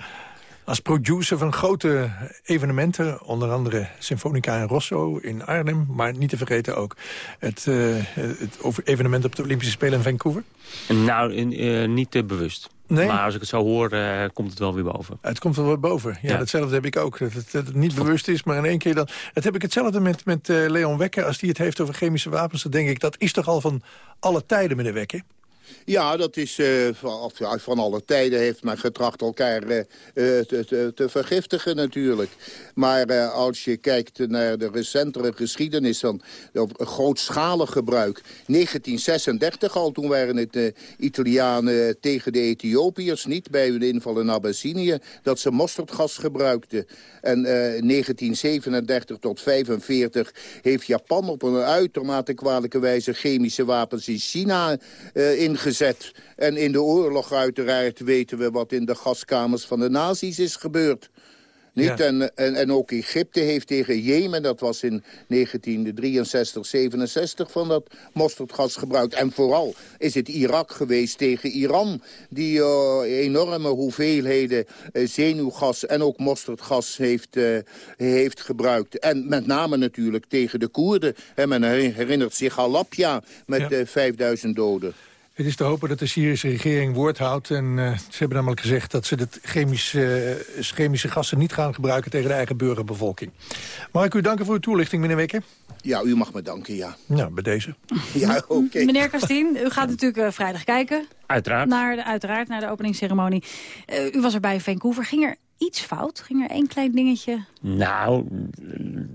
Speaker 3: Als producer van grote evenementen, onder andere Symfonica in Rosso in Arnhem... maar niet te vergeten ook het, eh, het over- evenement op de Olympische Spelen in Vancouver.
Speaker 7: Nou, in- eh, niet te bewust.
Speaker 3: Nee?
Speaker 7: Maar als ik het zo hoor, eh, komt het wel weer boven.
Speaker 3: Het komt wel boven. Ja,
Speaker 7: Ja.
Speaker 3: datzelfde heb ik ook. Dat het, dat het niet bewust is, maar in één keer dan... Het heb ik hetzelfde met, met eh, Leon Wekker. Als die het heeft over chemische wapens, dan denk ik... dat is toch al van alle tijden, meneer Wekker?
Speaker 16: Ja, dat is eh, van, alle tijden heeft men getracht elkaar eh, eh, te, te, te vergiftigen natuurlijk. Maar als je kijkt naar de recentere geschiedenis van op grootschalig gebruik. 1936 al, toen waren het eh, Italianen tegen de Ethiopiërs niet bij hun inval in Abyssinië dat ze mosterdgas gebruikten. En eh, 1937 tot 45 heeft Japan op een uitermate kwalijke wijze chemische wapens in China eh, ingezet. En in de oorlog uiteraard weten we wat in de gaskamers van de nazi's is gebeurd. Niet?
Speaker 3: Ja.
Speaker 16: En, en, en ook Egypte heeft tegen Jemen, dat was in 1963, 67, van dat mosterdgas gebruikt. En vooral is het Irak geweest tegen Iran, die eh, enorme hoeveelheden eh, zenuwgas en ook mosterdgas heeft, eh, heeft gebruikt. En met name natuurlijk tegen de Koerden. Hè, men herinnert zich Halabja met
Speaker 3: Ja.
Speaker 16: eh, 5000 doden.
Speaker 3: Het is te hopen dat de Syrische regering woord houdt. En eh, ze hebben namelijk gezegd dat ze de chemische, eh, chemische gassen niet gaan gebruiken tegen de eigen burgerbevolking. Mag ik u danken voor uw toelichting, meneer Wekke?
Speaker 16: Ja, u mag me danken, ja.
Speaker 3: Nou, bij deze.
Speaker 16: Ja, oké.
Speaker 2: Meneer Kastien, u gaat natuurlijk eh, vrijdag kijken.
Speaker 7: Uiteraard.
Speaker 2: Naar de, uiteraard, naar de openingsceremonie. Eh, u was er bij in Vancouver. Ging er iets fout? Ging er één klein dingetje?
Speaker 7: Nou,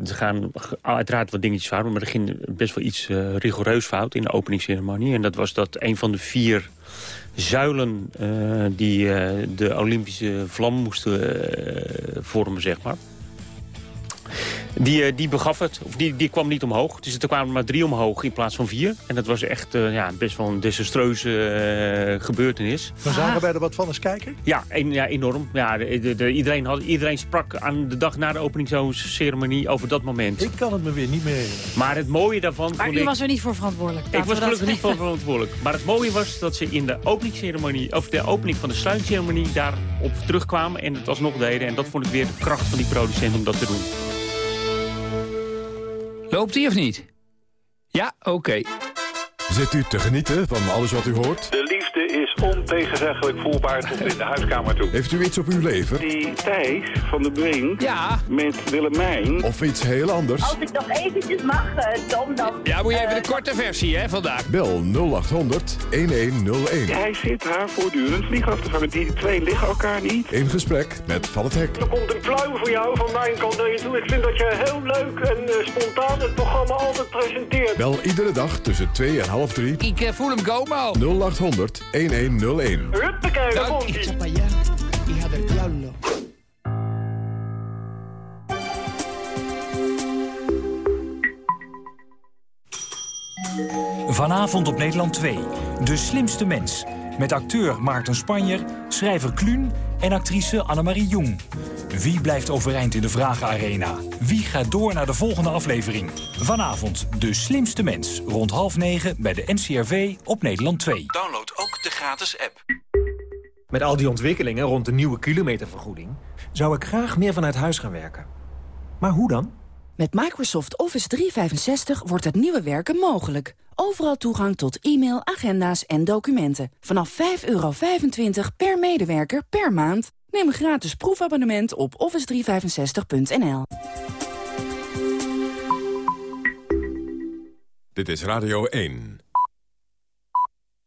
Speaker 7: er gaan uiteraard wat dingetjes fout, maar er ging best wel iets eh, rigoureus fout in de openingsceremonie. En dat was dat een van de vier zuilen eh, die eh, de Olympische vlam moesten vormen, zeg maar. Die, eh, die begaf het, of die, die kwam niet omhoog. Dus er kwamen maar drie omhoog in plaats van vier. En dat was echt eh, ja, best wel een desastreuze eh, gebeurtenis.
Speaker 3: Maar zagen wij er wat van als kijker?
Speaker 7: Ja, en, ja enorm. Ja, de, de- de- iedereen, had, iedereen sprak aan de dag na de openingsceremonie over dat moment.
Speaker 3: Ik kan het me weer niet meer herinneren.
Speaker 7: Maar het mooie daarvan
Speaker 2: Maar u
Speaker 7: ik...
Speaker 2: was er niet voor verantwoordelijk.
Speaker 7: Ik was
Speaker 2: we
Speaker 7: gelukkig niet voor verantwoordelijk. Maar het mooie was dat ze in de openingsceremonie, of de opening van de sluitceremonie daarop terugkwamen en het alsnog deden. En dat vond ik weer de kracht van die producent om dat te doen.
Speaker 20: Loopt hij of niet? Ja, oké.
Speaker 1: Zit u te genieten van alles wat u hoort?
Speaker 21: De is ontegenzeggelijk voelbaar tot in de huiskamer toe.
Speaker 1: Heeft u iets op uw leven?
Speaker 21: Die Thijs van de Brink
Speaker 20: ja.
Speaker 21: met Willemijn...
Speaker 1: Of iets heel anders?
Speaker 22: Als ik nog eventjes mag, eh, Tom, dan...
Speaker 20: Ja, moet je even de korte versie, hè, vandaag.
Speaker 1: Bel 0800 1101.
Speaker 21: Hij zit haar voortdurend vlieg af te vangen. Die twee liggen elkaar niet.
Speaker 1: In gesprek met Van het Hek.
Speaker 23: Er komt een pluim voor jou van mijn kant naar je toe. Ik vind dat je heel leuk en eh, spontaan het programma altijd presenteert.
Speaker 1: Bel iedere dag tussen 2 en half 3.
Speaker 20: Ik eh, voel hem komen al.
Speaker 1: 0800 1101.
Speaker 23: Huppakee, daar komt ie.
Speaker 20: Hija del diablo.
Speaker 24: Vanavond op Nederland 2. De slimste mens. Met acteur Maarten Spanjer, schrijver Kluun en actrice Annemarie Jong. Wie blijft overeind in de Vragenarena? Wie gaat door naar de volgende aflevering? Vanavond De slimste mens. Rond half negen bij de NCRV op Nederland 2.
Speaker 25: Download ook de gratis app.
Speaker 26: Met al die ontwikkelingen rond de nieuwe kilometervergoeding... zou ik graag meer vanuit huis gaan werken. Maar hoe dan?
Speaker 27: Met Microsoft Office 365 wordt het nieuwe werken mogelijk. Overal toegang tot e-mail, agenda's en documenten. Vanaf 5,25 per medewerker per maand. Neem een gratis proefabonnement op office365.nl.
Speaker 1: Dit is Radio 1.